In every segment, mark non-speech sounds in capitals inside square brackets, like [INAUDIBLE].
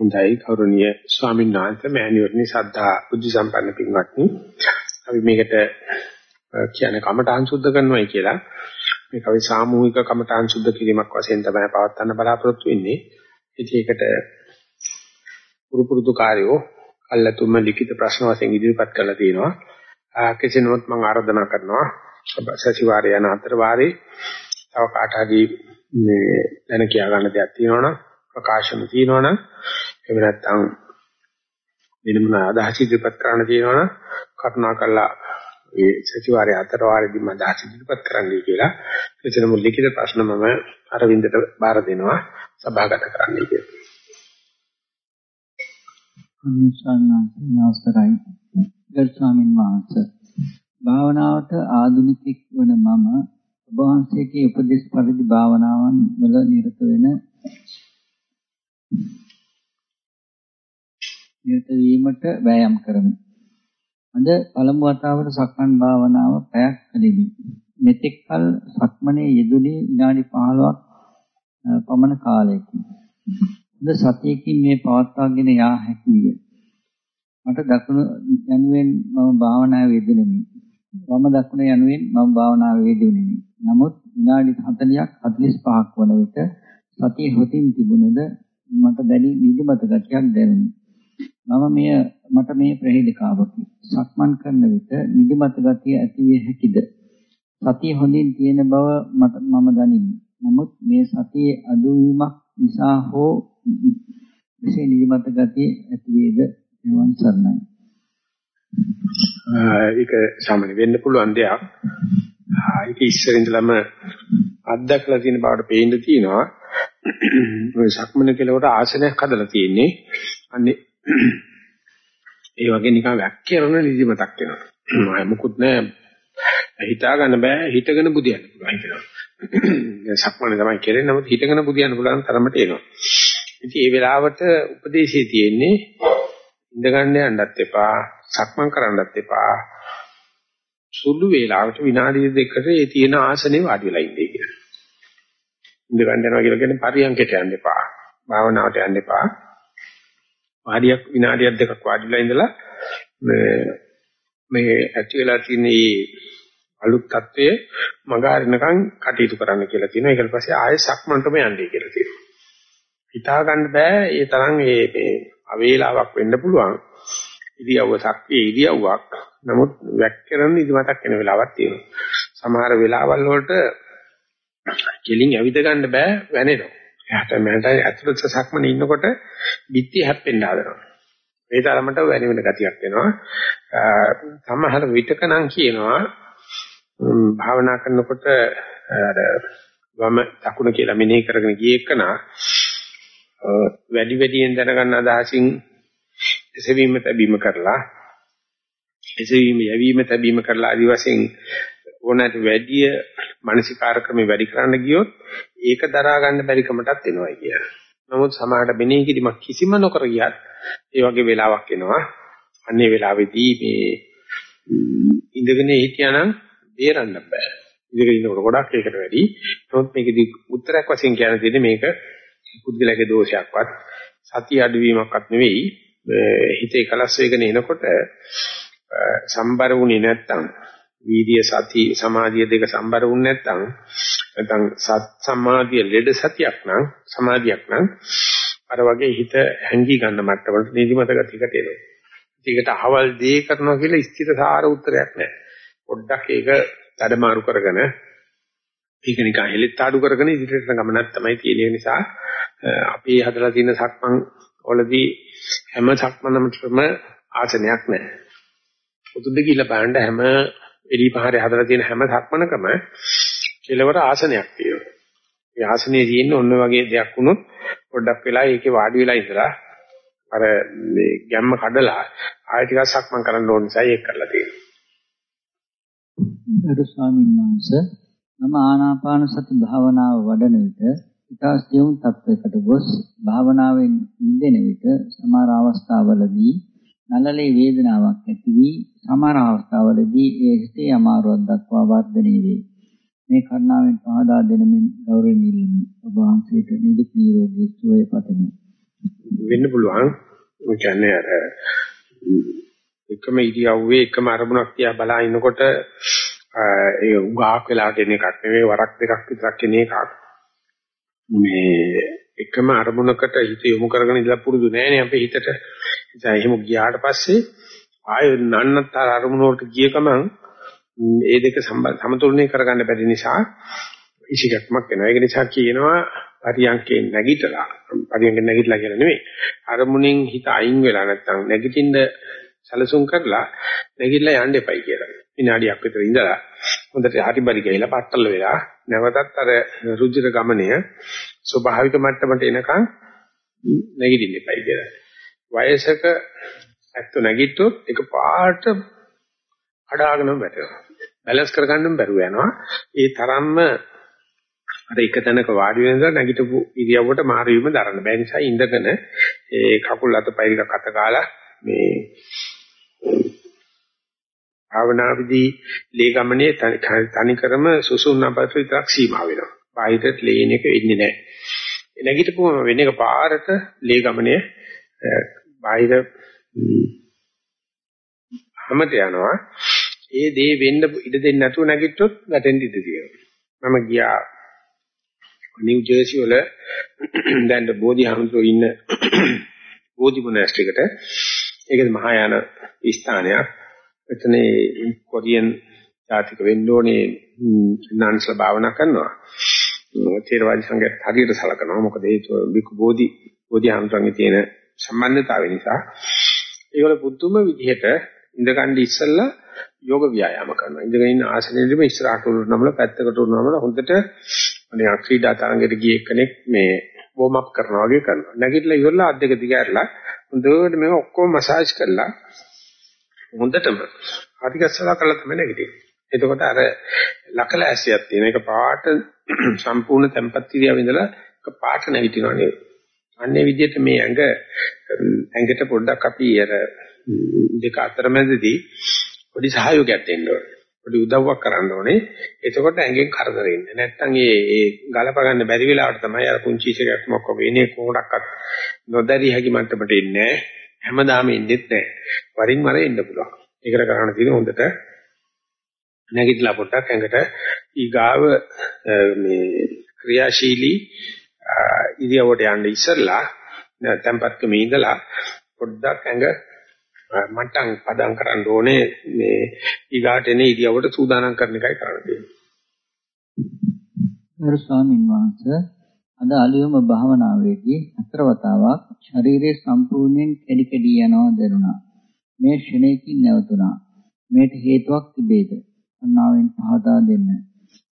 හොඳයි ගෞරවනීය ස්වාමීන් වහන්සේ. මෑණියෝනි සද්ධා බුද්ධ සම්පන්න පින්වත්නි. අපි මේකට කියන්නේ කමඨාන් සුද්ධ කරනවායි කියලා. මේක අපි සාමූහික කමඨාන් සුද්ධ කිරීමක් වශයෙන් තමයි පවත්වන්න බලාපොරොත්තු වෙන්නේ. ඉතින් ඒකට පුරු පුරුදු කාර්යෝ අල්ලතුම ලිඛිත ප්‍රශ්න වශයෙන් ඉදිරිපත් කරලා තියෙනවා. කෙසේ නමුත් මම ආරාධනා කරනවා සතිವಾರය යන අතර වාරේ තව කාට හරි මේ දැන කියා ගන්න දෙයක් තියෙනවනම් ප්‍රකාශන තියෙනවනම් එහෙම නැත්නම් වෙන මොන අදහස් ඉදිරිපත් කරන්න තියෙනවනම් කරුණාකරලා ඒ සතිವಾರය අතර වාරේදී මම අදහස් ඉදිරිපත් කරන්නයි කියලා එතන මුල් ලිඛිත ප්‍රශ්න මම අරවින්දට බාර දෙනවා සභාගත කරන්නයි කියලා. අනිසංනාසන අවසරයි ගරු ස්වාමීන් වහන්සේ භාවනාවට ආධුනිකෙක් වන මම ඔබ වහන්සේගේ උපදේශ පරිදි භාවනාවන් වල නිරත වෙන නිරත වීමට වෑයම් කරමි. අද පළමු වතාවට සක්මන් භාවනාව පැයක් කළෙමි. මෙතෙක් කල සක්මනේ යෙදුනේ විනාඩි 15ක් පමණ කාලයකි. අද සතියකින් මේ පවත්වාගෙන යා හැකි විය. මට දකුණු යනුවෙන් මම භාවනාවේ යෙදුණෙමි. වම දකුණ යනුවෙන් මම භාවනාවේ යෙදුණෙමි. නමුත් විනාඩි 40ක් 45ක් වන විට සතිය හොතින් තිබුණද මට දැඩි නිදිමත ගතියක් දැනුනි. මම මෙය මට මේ ප්‍රහේලිකාවකි. සක්මන් කරන විට නිදිමත ගතිය ඇති විය හැකිද? සතිය හොඳින් තියෙන බව මට මම දනිමි. නමුත් මේ සතියේ අඩුවීමක් නිසා හෝ විශේෂ නිදිමත ගතිය ඇති වේද? එවන් සරණයි. ඒක සාමාන්‍ය වෙන්න පුළුවන් දෙයක්. ඒක ඉස්සර ඉඳලම අත්දැකලා තියෙන බවට පේන්න තියෙනවා. ඔය සක්මන කෙලවට ආසනයක් හදලා තියෙන්නේ. අන්නේ ඒ වගේ නිකන් වැක්කිරන නිදිමතක් එනවා. මොකුත් නෑ. හිතා ගන්න බෑ හිතගෙන බුදියන්න පුළුවන් කියලා. සක්මනේ තමයි කෙරෙන්නේ නමුත් හිතගෙන බුදියන්න පුළුවන් තරමට එනවා. ඉතින් ඒ වෙලාවට උපදේශයේ තියෙන්නේ ඉඳ ගන්න යන්නත් එපා, සක්මන් කරන්නත් එපා. සුළු වේලාවට විනාඩි දෙකකට ඒ තියෙන ආසනේ වාඩි වෙලා ඉඳී කියලා. ඉඳ ගන්න යනවා කියලා කියන්නේ පරියන්කයට යන්න එපා. භාවනාවට යන්න එපා. වාඩියක් විනාඩියක් දෙකක් වාඩිලා ඉඳලා මේ මේ ඇති වෙලා තියෙන මේ අලුත් தත්වයේ මගහරිනකන් කටයුතු කරන්න කියලා තියෙනවා. ඊට පස්සේ ආයෙ සක්මන්ටම යන්නේ කියලා තියෙනවා. හිතා ගන්න බෑ ඒ තරම් මේ මේ අවේලාවක් වෙන්න පුළුවන්. ඉරියව්ව සක්විය ඉරියව්වක්. නමුත් වැක්කරන ඉදිමතක් වෙන වෙලාවක් තියෙනවා. සමහර වෙලාවල් වලට කෙලින් ඇවිද ගන්න බෑ වැනෙනවා. එයාට මට ඇතුළත සක්මනේ ඉන්නකොට බිත්ති හැප්පෙන්න හදනවා. ඒ තරමට වැනි වෙන ගතියක් එනවා. සමහර විටක නම් කියනවා භාවනා කරනකොට අර වම දකුණ කියලා මෙනෙහි කරගෙන ගියේ එකනා වැඩි වැඩියෙන් දැනගන්න අදහසින් එසවීම තැබීම කරලා එසවීම යැවීම තැබීම කරලා ආදි වශයෙන් ඕනෑමට වැඩි මානසිකාර ක්‍රමේ වැඩි කරන්න ගියොත් ඒක දරා ගන්න බැරි කමටත් එනවා කියන. නමුත් සමහරට මෙනෙහි කිරීමක් කිසිම නොකර ගියත් ඒ වගේ වෙලාවක් එනවා. අන්නේ වෙලාවේදී මේ ඉඳගෙන හිටියානම් බේරන්න බෑ. ඉඳගෙන ඉන්නකොට ගොඩක් ඒකට වැඩි. නමුත් මේකදී උත්තරයක් වශයෙන් කියන්න දෙන්නේ මේක පුද්ගලයාගේ දෝෂයක්වත් සතිය අඩුවීමක්වත් නෙවෙයි. හිතේ කලස් වේගන එනකොට සම්බර වුණේ නැත්තම් වීර්ය සති සමාධිය දෙක සම්බර වුනේ නැත්නම් නැත්නම් සත් සමාධිය ලෙඩ සතියක් නම් සමාධියක් නම් අර වගේ හිත හැංගී ගන්න මට්ටමට නිදිමත ගතියකට එනවා. ඒකට අහවල් දේ කරනවා කියලා ස්ථිරසාර උත්තරයක් නැහැ. පොඩ්ඩක් ඒක වැඩමාරු කරගෙන ඒක නිකන් හෙලෙත් ආඩු කරගෙන ඉදිරියට ගමනක් තමයි තියෙන නිසා අපි හදලා තියෙන සක්මන් වලදී හැම සක්මනකටම ආසනයක් නැහැ. උතුද්ද කියලා බලන්න හැම එලි පහරේ හදලා තියෙන හැම සක්මනකම කෙලවර ආසනයක් තියෙනවා. ඒ ආසනයේ තියෙන ඔන්න වගේ දෙයක් වුණොත් පොඩ්ඩක් වෙලා ඒකේ වාඩි වෙලා ඉඳලා අර මේ ගැම්ම කඩලා ආයෙ ටිකක් සක්මන් කරන්න ඕන නිසා ඒක කරලා තියෙනවා. ගරු ස්වාමීන් වහන්සේ මම ආනාපාන සති භාවනාව වඩන විට ඉතා සියුම් තත්වයකට ගොස් භාවනාවෙන් නිදෙන විට සමහර අවස්ථාවලදී නළලේ වේදනාවක් ඇති වී සමහර අවස්ථාවලදී ඒ හිතේ අමාරුවක් දක්වා වර්ධනය වේ. මේ කරුණාවෙන් පහදා දෙනමින් ගෞරවයෙන් ඉල්ලමි. ඔබ වහන්සේට නිදුක් නිරෝගී සුවය පතමි. වෙන්න පුළුවන්. ඒ කියන්නේ අර එකම ඉරියව්වේ එකම අරමුණක් තියා බලා ඉන්නකොට ඒ උගාක් වෙලා දෙන එකක් නෙවෙයි වරක් දෙකක් විතරක් එන එකක්. මේ එකම අරමුණකට හිත යොමු කරගෙන ඉඳලා පුරුදු නෑනේ අපේ හිතට. ඒ එහෙම ගියාට පස්සේ ආය නන්නතර අරමුණ වලට ගිය ගමන් ඒ දෙක සමතුලනය කරගන්න බැරි නිසා ඉසිකක්මක් වෙනවා. ඒක නිසා කියනවා පරියන්කේ නැගිටලා පරියන්කේ නැගිටලා කියලා නෙවෙයි. අරමුණෙන් හිත අයින් වෙලා නැත්තම් නැගිටින්න සැලසුම් කරලා නැගිටලා යන්න එපයි කියලා. විනාඩියක් විතර ඉඳලා හොඳට හරි බරි ගිහලා පట్టල වෙලා නැවතත් අර රුධිර ගමනය ස්වභාවික මට්ටමට එනකන් නැගිටින්න එපයි කියලා. වයසක ඇත්ත නැගිට්ටොත් ඒක පාට අඩාගෙනම වැටෙනවා. බැලන්ස් කරගන්නම බැරුව යනවා. ඒ තරම්ම අර එක තැනක වාඩි වෙනදා නැගිටපු ඉරියව්වට මාරු වීම දරන්න බැහැ නිසා ඉඳගෙන ඒ කකුල් අතපය ටික අත ගාලා මේ භාවනාවේදී ලේ ගමනේ තනිකරම සුසුම්නපත විතරක් සීමා වෙනවා. බාහිරට ලේන එක වෙන්නේ නැහැ. නැගිටපුවම වෙන එක පාරට ලේ ගමනේ බාහිර හැමත යනවා. ඒ දේ වෙන්න ඉඩ දෙන්නේ නැතුව නැගිට්ටොත් වැටෙන්න ඉඩ තියෙනවා. මම ගියා නිව් ජර්සි වල [CLEARS THROAT] දැන් බෝධි හමුදුර ඉන්න [CLEARS THROAT] බෝධි මොනාස්ට්‍රිකට ඒකද මහායාන ස්ථානයක්. එතන කොරියන් ජාතික වෙන්න ඕනේ නාන්ස්ලා භාවනා කරනවා. තේරවාදී සංගයත් හරියට සලකනවා. මොකද හේතුව බිකු බෝධි බෝධි හමුදුරන්ගේ තියෙන සම්බන්ධතාවය නිසා. ඒවල පුදුම විදිහට ඉඳගන්න ඉස්සෙල්ලා යෝග ව්‍යායාම කරනවා. ඉඳගෙන ඉන්න ආසනෙදිම ඉස්සරහට උරුනමල පැත්තකට උරුනමල හොඳට අනේ ක්‍රීඩා තරඟයට ගිය කෙනෙක් මේ වෝම් අප් කරනවා වගේ කරනවා. නැගිටලා ඉවරලා අත් දෙක දිගහැරලා හොඳට මේක ඔක්කොම මසාජ් කරලා හොඳටම අධිකස්සලා කරලා තමයි නැගිටින්නේ. එතකොට අර ලකල ඇසියක් තියෙන එක පාට [CLEARS THROAT] සම්පූර්ණ tempat ඉරියව ඉඳලා එක පාට නැගිටිනවා නෙවෙයි. අන්නේ විදිහට මේ ඇඟ ඇඟට පොඩ්ඩක් අපි අර දෙක අතරමැදදී පොඩි සහයෝගයක් දෙන්න ඕනේ. පොඩි උදව්වක් කරන්න ඕනේ. එතකොට ඇඟෙන් කරදර එන්නේ. නැත්තම් ඒ ඒ ගලප ගන්න බැරි වෙලාවට තමයි අර පුංචි ඉසේකක් මොකක් වෙන්නේ කොහොඩක්වත් නොදැරිය හැකි මට්ටමට එන්නේ හැමදාම එන්නේත් නැහැ. වරින් වර එන්න පුළුවන්. ඒකට කරන්න තියෙන්නේ හොඳට නැගිටලා පොඩ්ඩක් ඇඟට ඊගාව මේ ක්‍රියාශීලී ඉරියවට යන්න ඉස්සෙල්ලා tempatකම ඉඳලා පොඩ්ඩක් ඇඟ මට්ටම් පදම් කරන්න ඕනේ මේ ඊගාට එන ඉරියවට සූදානම් කරන එකයි කරන්න තියෙන්නේ. ගරු ස්වාමීන් වහන්සේ අද අලියොම භාවනාවේදී හතර වතාවක් ශරීරයේ සම්පූර්ණයෙන් කැඩි කැඩි යනවා දැනුණා. මේ ක්ෂණයකින් නැවතුණා. මේට හේතුවක් තිබේද? අන්නාවෙන් පහදා දෙන්න.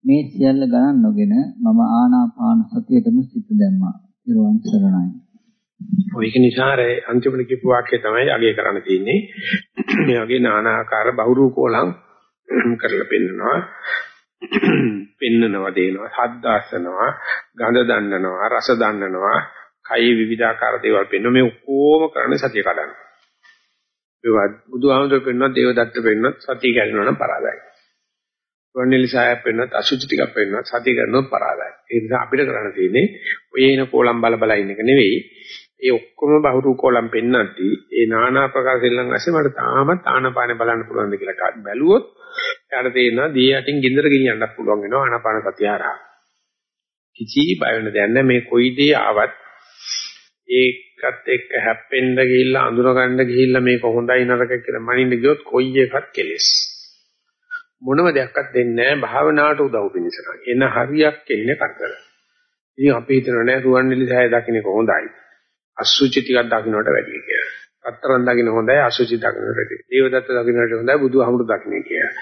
මේ සියල්ල ගණන් නොගෙන මම ආනාපාන සතියටම සිත දැම්මා. ඊරුවන් සරණයි. ඒක නිසා අර අන්තිමට කියපු වාක්‍යය තමයි අගය කරන්න තියෙන්නේ. මේ වගේ নানা ආකාර බහුරූපෝලං කරලා පෙන්නනවා. [CLEARS THROAT] පෙන්නනවා දෙනවා, ශබ්ද අසනවා, ගඳ දන්නනවා, රස දන්නනවා, කයි විවිධාකාර දේවල් පෙන්නන මේ ඔක්කොම කරන්නේ සතිය කඩන්න. ඒවත් බුදුහාමුදුරුවෝ පෙන්නන දේවදත්ත පෙන්නන සතිය කැඩෙනවා නම් පරාදයි. වර්ණිලිසාය පෙන්නන අසුචි ටිකක් පෙන්නන සතිය කරනොත් පරාදයි. ඒ නිසා අපිට කරන්න තියෙන්නේ ඔය එන කොලම් බල බල ඉන්න එක නෙවෙයි ඒ ඔක්කොම බහුරු කොලම් පෙන්නද්දී ඒ নানা ආකාර සෙල්ලම් ඇස්සේ මට තාමත් ආනපාන බලන්න පුළුවන්ද කියලා බැලුවොත් එයාට තේරෙනවා දී යටින් ගින්දර ගෙනියන්නත් පුළුවන් වෙනවා ආනපාන සතිය හරහා. කිසි බය වෙන දෙයක් නැහැ මේ කොයි දේ ආවත් ඒකත් එක්ක හැප්පෙන්න ගිහිල්ලා අඳුර ගන්න ගිහිල්ලා මේක හොඳයි නරක කියලා මනින්න ගියොත් කොයි එකත් කෙලෙස්. මොනම දෙයක්වත් දෙන්නේ නැහැ භාවනාවට උදව් පිණිස. එන හරියක් එන්නේ කරදර. ඉතින් අපි හිතනවා නෑ රුවන්වැලි සෑය දකින්න කොහොඳයි. අසුචි ටිකක් දකින්නට වැඩි කියලා. අත්තරන් දකින්න හොඳයි අසුචි දකින්නට වැඩි. දේවදත්ත දකින්නට හොඳයි බුදුහාමුදුරු දකින්න කියලා.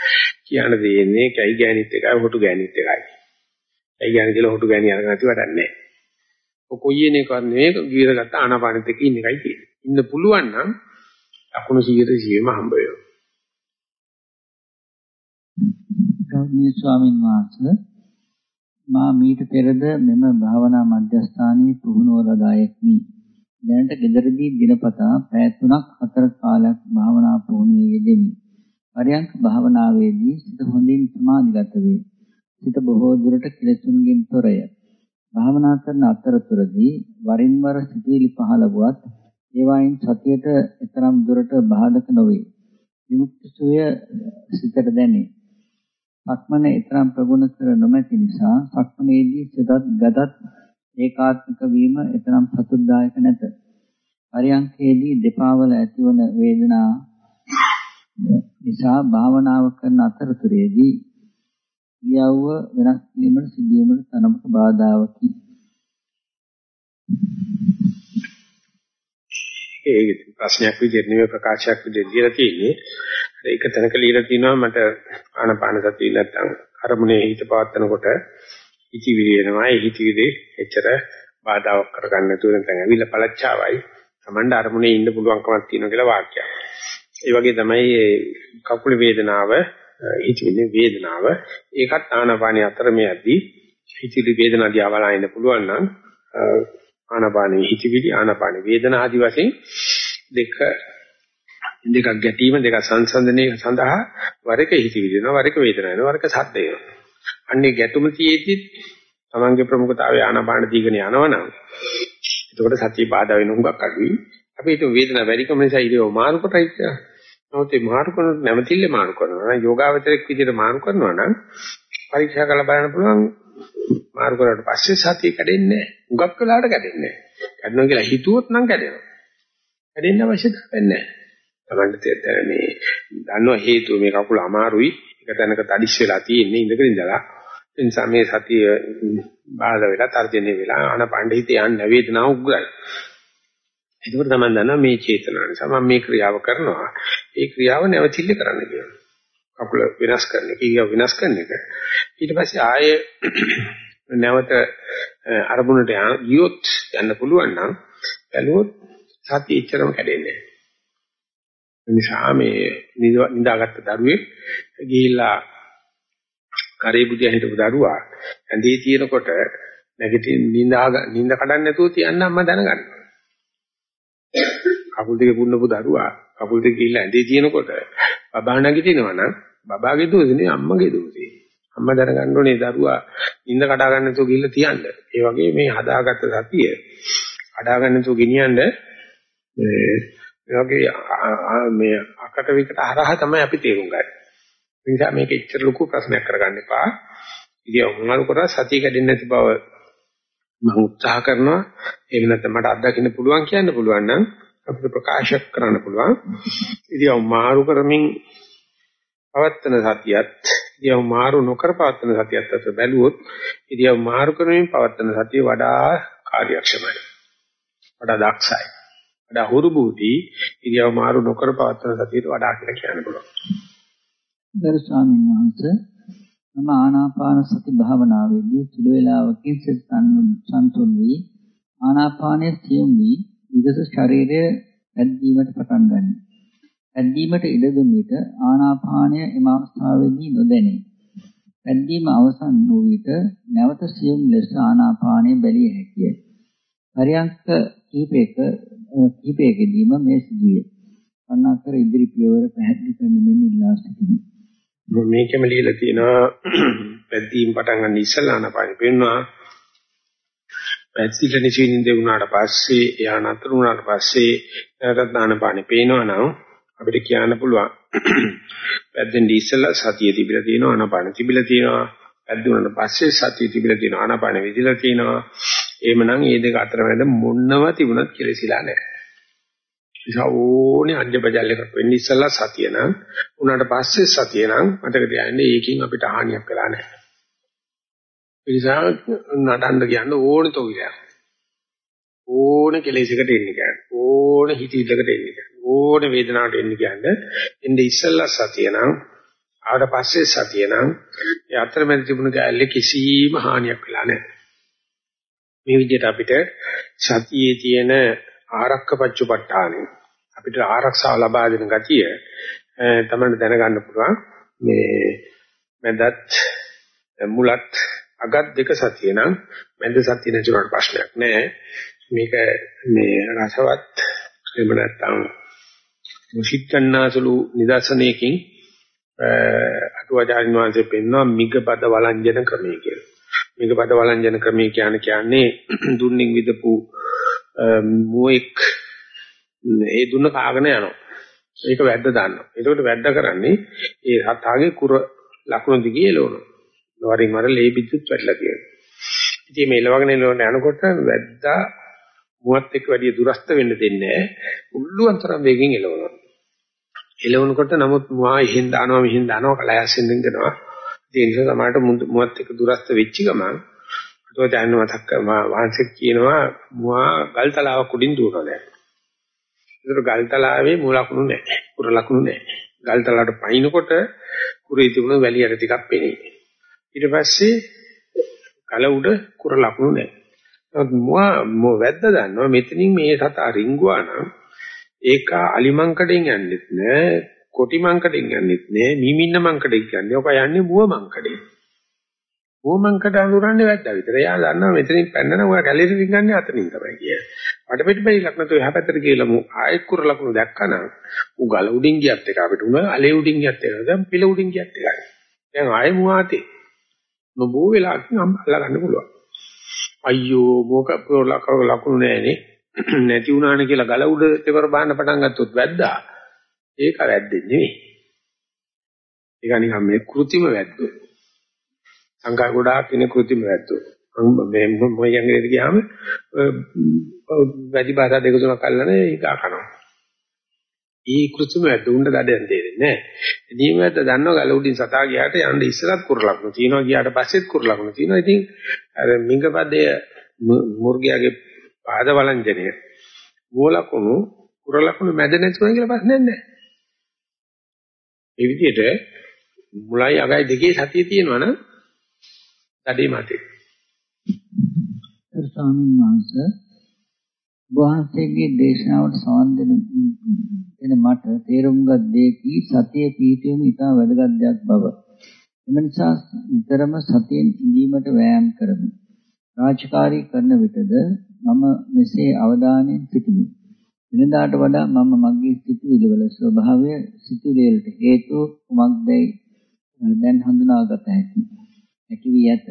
කියන්න දෙන්නේ කැයි ගෑනිත් එකයි හොටු ගෑනිත් එකයි. කැයි ගෑනි කියලා හොටු ගෑනි අරගෙන නැති වැඩක් නැහැ. ඔය කොයි එකවත් නෙවෙයි ගිරගත්ත ආනාපානෙත් එක්ක ඉන්න එකයි තියෙන්නේ. ඉන්න පුළුවන් නම් අකුණු 100 100ම හම්බ වෙනවා. ගෞරවනීය ස්වාමීන් වහන්සේ මා මීට පෙරද මෙම භාවනා මධ්‍යස්ථානයේ පුහුණුව ලදායෙක්මි. දැනට ගෙදරදී දිනපතා පැය 3ක් 4 කාලයක් භාවනා පුහුණුවේ යෙදෙමි. පරයන්ක භාවනාවේදී සිත හොඳින් සමාධිගත වේ. සිත බොහෝ දුරට කෙලෙසුන්ගෙන් තොරය. භාවනා කරන අතරතුරදී වරින් වර සිතුවිලි පහළ වුවත් ඒවායින් සතියට එතරම් දුරට බාධක නොවේ. විමුක්ති සුවය සිතට දැනේ. සක්මන ඊතරම් ප්‍රගුණ කර නොමැති නිසා සක්මනේදී සිතත් ගතත් ඒකාත්මික වීම ඊතරම් සතුටුදායක නැත. පරියන්කේදී දෙපා වල ඇතිවන වේදනා නිසා භාවනාව කරන අතරතුරේදී ක්‍රියාව වෙනස් වීමට සිදුවීමට තරමක බාධාවකි. ඒක ප්‍රශ්නයක් විදිහට නෙවෙයි ප්‍රකාශයක් විදිහට දීලා තියෙන්නේ. ඒක තැනක ලියලා තිනවා මට ආනපාන සතිය නැත්තම් අරමුණේ හිත පවත්නකොට හිතවිලි එනවා. ඒ හිතවිලි එච්චර බාධාවක් කරගන්න නැතුව නැත්නම් ඇවිල්ලා පළච්චාවයි. Tamanda අරමුණේ ඉන්න පුළුවන්කමක් තියෙනවා කියලා වාක්‍යයක්. ඒ වගේ තමයි කකුල වේදනාව හිතවිලි වේදනාව ඒකත් ආනපානිය අතර මේ ඇද්දි හිතවිලි වේදනාව දිහා බලන්න පුළුවන් නම් ආනපානෙ හිතවිලි ආනපානෙ වේදනා ආදි වශයෙන් දෙක දෙකක් ගැටීම දෙක සංසන්දනය සඳහා වර එක හිතවිලි වෙනවා වර එක වේදනාව වෙනවා වර එක සද්ද වෙනවා. අන්නේ ගැටුම තියෙද්දි තමන්ගේ ප්‍රමුඛතාවය ආනපාන දීගෙන යනවනම් එතකොට සතිය බාධා වෙන හුඟක් අඩුයි. අපි හිතුව වේදනාව වැඩිකම නිසා ඉතින් මාරු කොටයි කියලා. නමුත් මේ මාරු කරන නැවතිල්ල මාරු කරනවා නම් යෝගාවචරයක් විදිහට මාරු කරනවා නම් පරීක්ෂා කරලා බලන්න පුළුවන් මාරු කරාට පස්සේ සතිය කැඩෙන්නේ නැහැ. උගක් වෙලාවට කැඩෙන්නේ නැහැ. කැඩෙනවා කියලා හිතුවොත් නම් කැඩෙනවා. කැඩෙන්න අවශ්‍යතාවයක් නැහැ. තමන්ට මේ දන්නවා හේතුව මේ කකුල අමාරුයි. එක තැනක තඩිස් වෙලා තියෙන්නේ ඉඳගෙන ඉඳලා. ඒ නිසා මේ සතිය බාධා වෙලා තර්ජනය වෙලා ආනපණ්ඩ හිත යන්නේ වේදනාව උග්‍රයි. ඒකෝට තමයි දන්නවා මේ චේතනාව නිසා මම මේ ක්‍රියාව කරනවා. ඒ ක්‍රියාව නැවතිල්ල කරන්න කියනවා. කකුල වෙනස් කරන එක, ඊගා වෙනස් කරන එක. ඊට පස්සේ ආයේ නැවත අරමුණට ගියොත් යන්න පුළුවන් නම් බැලුවොත් සතිය ඉච්චරම කැඩෙන්නේ නැහැ. නිසා මේ නිදාගත්ත දරුවෙක් ගිහිල්ලා කරේ බුදියා හිටපු දරුවා ඇඳේ තියෙනකොට නැගිටින් නිඳා නිඳ කඩන්න නැතුව තියන්න අම්මා දැනගන්නවා. කකුල් දෙක පුන්නපු දරුවා කකුල් දෙක ගිහිල්ලා ඇඳේ තියෙනකොට බබා නැගිටිනවා නම් බබාගේ දෝෂනේ අම්මගේ දෝෂේ. අම්මා දැනගන්න ඕනේ දරුවා නිඳ කඩා ගන්න නැතුව ගිහිල්ලා තියන්න. ඒ වගේ මේ හදාගත්ත සතිය කඩා ගන්න නැතුව ගෙනියන්න මේ වගේ මේ අකට විකට හරහා තමයි අපි තේරුම් ගන්නේ. ඒ නිසා මේක ඉච්චර ලොකු ප්‍රශ්නයක් කරගන්න එපා. ඉතින් මොනවාරු කරා සතිය කැඩෙන්නේ නැති බව මම උත්සාහ කරනවා. ඒක නැත්නම් මට අත්දකින්න පුළුවන් කියන්න පුළුවන් නම් අපිට ප්‍රකාශ කරන්න පුළුවන්. ඉතින් මාරු කරමින් පවත්තන සතියත් ඉතින් මාරු නොකර පවත්තන සතියත් අතර බැලුවොත් ඉතින් මාරු කරමින් පවත්තන සතිය වඩා කාර්යක්ෂමයි. වඩා දක්ෂයි. වඩා හුරු බුද්ධි ඉතින් මාරු නොකර පවත්තන සතියට වඩා කියලා කියන්න පුළුවන්. ගරු ස්වාමීන් වහන්සේ මම ආනාපාන සති භාවනාවේදී සුළු වේලාවකින් සිත සංතුන් වී ආනාපානයේ සියුම් වී විගස ශරීරය ඇද්දීමට පටන් ගනී. ඇද්දීමට ඉඩ දුන් විට ආනාපානය එම අවස්ථාවේදී නොදැනේ. ඇද්දීම අවසන් වූ විට නැවත සියුම් ලෙස ආනාපානය බැලිය හැකිය. පරියන්ක කීපයක කීපයකදීම මේ සිදුවේ. කන්නාකර ඉදිරි පියවර පැහැදිලි කරන මෙන්න ඉල්ලා සිටිනවා. මේකෙම ලියලා තියෙනවා [CLEARS THROAT] පැද්දීම් පටන් ගන්න ඉස්සලා ආනාපානෙ පෙන්නවා පැද්දිලා නිසින්ින්ද වුණාට පස්සේ එයා නතර වුණාට පස්සේ නැවතත් ආනාපානෙ පේනවනම් අපිට කියන්න පුළුවන් [CLEARS THROAT] පැද්දෙන් ඉස්සලා සතිය තිබිලා තියෙනවා ආනාපානෙ තිබිලා තියෙනවා. පැද්දුණාට පස්සේ සතිය තිබිලා තියෙනවා ආනාපානෙ විදිලා තියෙනවා. එහෙමනම් මේ දෙක අතර මැද මොන්නව තිබුණත් කෙලෙසිලා නැහැ. නිසා ඕනේ අංජබජල් එකක් වෙන්න ඉස්සලා සතිය නම් උනාට පස්සේ සතිය නම් මතක තියාගන්න ඒකෙන් අපිට හානියක් වෙලා නැහැ. ඒ නිසා නඩන්න කියන්න ඕනේ තෝවිලා. ඕනේ කෙලෙසකට එන්න කියන්නේ. ඕනේ හිතවිල්ලකට එන්න කියන්නේ. ඕනේ වේදනාවට එන්න කියන්නේ. එන්නේ ඉස්සලා සතිය නම් ආවට පස්සේ සතිය නම් ඒ අතරමැද තිබුණ කැලේ කිසිම හානියක් වෙලා නැහැ. මේ විදිහට අපිට සතියේ තියෙන ආරක්ක පච්චපට්ඨානෙ අපිට ආරක්ෂාව ලබා දෙන ගතිය තමයි දැනගන්න පුළුවන් මේ මැදත් මුලත් අගත් දෙක සතිය නම් මැද සතිය නැතුනට ප්‍රශ්නයක් නෑ මේක මේ රසවත් එහෙම නැත්නම් මුසිට්ඨන්නාසලු නිදර්ශනයකින් අටුවාචාරින් වහන්සේ පෙන්වනවා මිගපද වළංජන ක්‍රමය කියලා. මිගපද වළංජන ක්‍රමය කියන්නේ කියන්නේ දුන්නින් විදපු මුවෙක් ඒ දුන්න කාගෙන යනවා. ඒක වැද්ද දාන්නවා. එතකොට වැද්ද කරන්නේ ඒ සතාගේ කුර ලකුණු දිගේ එලවනවා. වරින් වර ලේ පිටුත් වැටලා තියෙනවා. ඉතින් මේ එලවගෙන එලවන යනකොට වැද්දා මුවත් එක්ක වැඩි දුරස්ත වෙන්න දෙන්නේ නැහැ. උල්ලුවන් තරම් වේගෙන් එලවනවා. එලවනකොට නමුත් මුවා ඉහෙන් දානවා මිහින් දානවා කලයස්ෙන් දෙනවා. ඒ නිසා සමහරට මුවත් එක්ක දුරස්ත වෙච්ච ගමන් ඒක දැනන මතක් වහන්සේ කියනවා මුවා ගල්තලාවක් උඩින් දුවනවා දැන්. ඒතර ගල්තලාවේ මූල ලකුණු නැහැ. කුර ලකුණු නැහැ. ගල්තලාවට පයින්නකොට කුරේ තිබුණ වැලිය අර ටිකක් පෙනේ. ඊට පස්සේ කල උඩ කුර ලකුණු නැහැ. නමුත් මුවා මො වැද්ද දන්නවා මෙතනින් මේ සතා රිංගුවා නම් ඒක අලිමංකඩෙන් යන්නෙත් නෑ කොටි මංකඩෙන් යන්නෙත් නෑ මීමින්න මංකඩෙන් යන්නේ. ඔක යන්නේ මුව මංකඩෙන්. මුවමංකඩ අඳුරන්නේ වැද්දා විතර. එයා දන්නවා මෙතනින් පැන්නන ඔයා කැලේට රිංගන්නේ අතනින් තමයි කියන්නේ. වටපිට බැරිලක් නැතුව එහා පැත්තට කියලා මු ආයෙත් කුර ලකුණු දැක්කනම් ඌ ගල උඩින් ගියත් එක අපිට උන අලේ උඩින් ගියත් එක දැන් පිළ උඩින් ගියත් එකයි. දැන් ආයෙ මුවාතේ. නොබෝ වෙලාවකින් අල්ලා ගන්න පුළුවන්. අයියෝ මොක ලකුණු නෑනේ. [CLEARS THROAT] නැති වුණානේ කියලා ගල උඩ දෙවර බාන්න පටන් ගත්තොත් වැද්දා. ඒක වැද්දෙන්නේ නෙවෙයි. ඒක නිකන් මේ કૃතිම වැද්දෝ. සංකා ගොඩාක් ඉන්නේ કૃතිම වැද්දෝ. මේ මොයංගලේට ගියාම වැඩි භාෂා දෙක තුනක් අල්ලන ඒක කනවා. ඊ કૃතිම වැද්ද උණ්ඩ දඩයන් දෙන්නේ නැහැ. එදීම වැද්ද දන්නවා ගල උඩින් සතා ගියාට යන්න ඉස්සරත් කුරලක්න තියෙනවා ගියාට පස්සෙත් කුරලක්න තියෙනවා. ඉතින් අර මිංගපදය මුර්ගයාගේ පාද වළංජනය මූලකුණු කුරලකුණු මැද නැතුණා කියලා ප්‍රශ්නයක් නැහැ. ඒ විදිහට මුලයි අගයි දෙකේ සතිය තියෙනවා නම් දඩේ මතේ. ස්වාමීන් වහන්සේ වහන්සේගේ දේශනාවට සවන් දෙන දෙන මට තේරුම් ගත් දෙකි සතිය පිහිටීම ඉතා වැදගත් දෙයක් බව. එම නිසා නිතරම සතියෙන් ඉඳීමට වෑයම් කරමි. රාජකාරී කරන විටද මම මෙසේ අවධානයෙන් සිටිමි. වෙනදාට වඩා මම මගේ සිතුවිලි වල ස්වභාවය සිතුවිලි වලට හේතු කුමක්දයි දැන් හඳුනාගත හැකි. හැකි වී ඇත.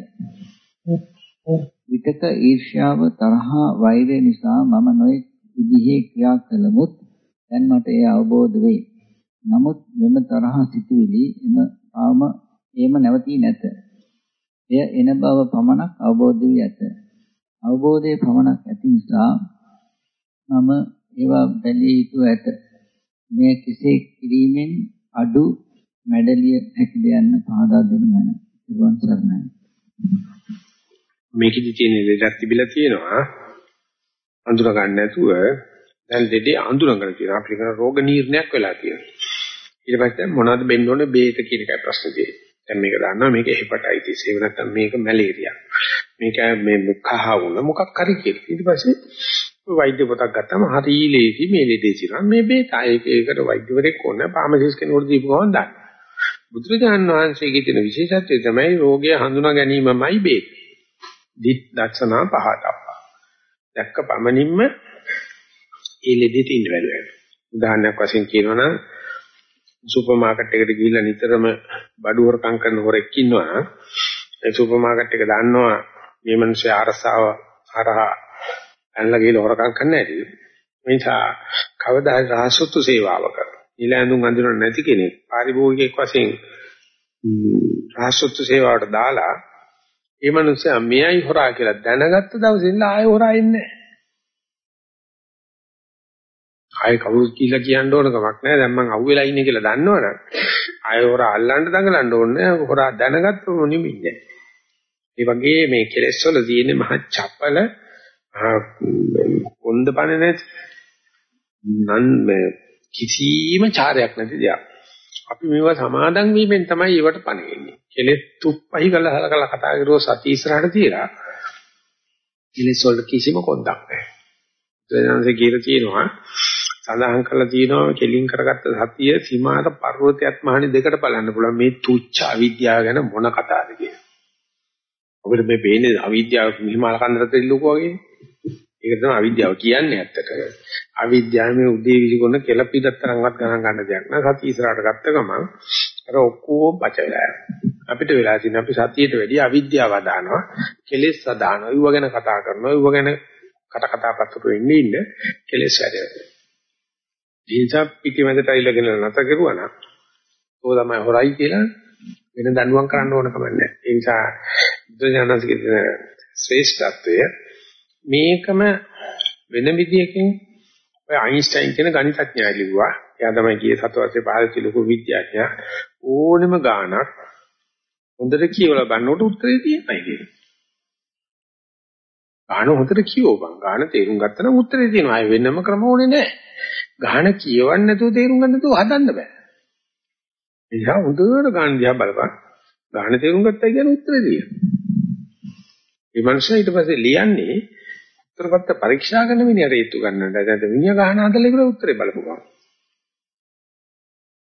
විතක ඊර්ෂ්‍යාව තරහා වෛරය නිසා මම නොයෙක් විදිහේ ක්‍රියා කළමුත් දැන් මට ඒ අවබෝධ වේ. නමුත් මෙම තරහා සිතුවිලි එම ආම එහෙම නැවතී නැත. එය එන බව පමණක් අවබෝධ වී ඇත. අවබෝධයේ පමණක් ඇති නිසා මම ඒවා බැලිය යුතු ඇත. මේ කෙසේ කිරීමෙන් අඩු මැඩලිය හැකිද යන්න පහදා දෙනු මැන. ඉරුවන් සරණයි. මේකෙදි තියෙන ලෙඩක් තිබිලා තියෙනවා. අඳුර ගන්න නැතුව දැන් දෙඩේ අඳුරගෙන තියෙනවා. අපිට කරන රෝග නිర్ణයක් වෙලා තියෙනවා. ඊට පස්සේ මොනවද වෙන්න ඕනේ බේත කියන එකයි ප්‍රශ්නේ තියෙන්නේ. දැන් මේක දන්නවා මේක හෙපටයිටිස් ඒක නැත්නම් මේක මැලේරියා. මේක මේ කහ වුණ මොකක් හරි කියලා. ඊට පස්සේ වෛද්‍ය පොතක් ගත්තම හරි ලේසි මේ ලෙඩේ තියෙනවා. මේ බේත ඒක ඒකට වෛද්‍යවරයෙක් ඕන ෆාමසිස්ට් කෙනෙකුට දීපු ගමන් දාන්න. බුදුරජාණන් වහන්සේගේ තියෙන විශේෂත්වය තමයි රෝගය හඳුනා ගැනීමමයි බේත. දිත් දක්ෂනා පහතප්පා. දැක්ක පමණින්ම ඒ ලෙඩේට ඉන්න බැහැ. උදාහරණයක් වශයෙන් කියනවා නම් සුපර් මාකට් එකට ගිහිල්ලා නිතරම බඩු හොරකම් කරන හොරෙක් ඉන්නවා නම් ඒ සුපර් මාකට් එක දන්නවා මේ මිනිස්සේ අරසාව හරහා ඇනලා ගිහලා හොරකම් කරන්න ඇති. ඒ නිසා කවදා රාසොත්තු සේවාව කරන. ඊළඟුන් අඳුරන්නේ නැති කෙනෙක් පාරිභෝගිකයෙක් වශයෙන් රාසොත්තු සේවාවට දාලා ඒ මිනිස්සයා මෙයයි හොරා කියලා දැනගත්ත දවසේ ඉඳලා ආයෙ හොරා එන්නේ නැහැ. ආයෙ කවුරුත් කියලා කියන්න ඕන කමක් නැහැ. දැන් මං අහුවෙලා ඉන්නේ කියලා දන්නවනම් ආයෙ හොරා අල්ලන්න දඟලන්න ඕනේ. හොරා දැනගත්තම නිමින්නේ. ඒ වගේ මේ කෙලෙස් වල තියෙන මහ චපල කොන්දපණ නැති නන් මේ කිසිම චාරයක් නැති දෙයක්. අපි මේවා සමාදන් වීමෙන් තමයි ඒවට පණෙන්නේ. කෙලෙස් තුප්පහි කළා හලකලා කතා කරුවෝ සති ඉස්සරහට තියලා කෙලෙස් වල කිසිම කොන්දක් නැහැ. දැනන්සේ කියලා තියෙනවා සඳහන් කරලා තියෙනවා කෙලින් කරගත්ත සතිය සීමාත පර්වතයත් මහණි දෙකට බලන්න පුළුවන් මේ තුච්ච අවිද්‍යාව ගැන මොන කතාවද කියලා. ඔබට මේ පේන්නේ අවිද්‍යාව හිමාල කන්දරට ඉල්ලුකෝ වගේ. ඒක තමයි අවිද්‍යාව කියන්නේ ඇත්තට. අවිද්‍යාව මේ උදේ විසිකොන කෙලපිඩක් තරම්වත් ගණන් ගන්න දෙයක් නෑ. සතිය ඉස්සරහට ගත්ත ගමන් අර ඔක්කොම පච වෙලා යනවා. අපිට වෙලා තියෙන අපි සතියට වැඩිය අවිද්‍යාව දානවා. කෙලෙස් දානවා. ඌව ගැන කතා කරනවා. ඌව ගැන කට කතා පතර වෙන්නේ ඉන්න කෙලෙස් වැඩේ. ඒ නිසා පිටිමැදට අයිලගෙන නැත කරුවා නම් ඕක තමයි හොරයි කියලා වෙන දඬුවම් කරන්න ඕන කම නැහැ. ඒ නිසා බුදුජානකගේ ශ්‍රේෂ්ඨත්වය මේකම වෙන විදියකින් ඔය අයින්ස්ටයින් කියන ගණිතඥයා ලිව්වා. එයා තමයි ගියේ සතවර්ෂේ පහළ ලොකු විද්‍යාඥයා. ඕනෙම ගාණක් හොඳට කියවලා බලනකොට උත්තරේ තියෙනයි කියන්නේ. ගාණ හොඳට කියවපන්. ගාණ තේරුම් ගත්තා නම් උත්තරේ තියෙනවා. ආයෙ වෙනම ක්‍රම ඕනේ නැහැ. ගාණ කියවන්න නැතුව තේරුම් ගන්න නැතුව හදන්න බෑ. ඒ නිසා හොඳට ගාණ දිහා බලපන්. ගාණ තේරුම් ගත්තා කියන උත්තරේ තියෙනවා. මේ මනුස්සයා ඊට පස්සේ ලියන්නේ උත්තරපත්ත පරීක්ෂා කරන මිනිහට ඒත්තු ගන්නට. දැන් මිනිහ ගහන හදලා ඉවර උත්තරේ බලපුවා.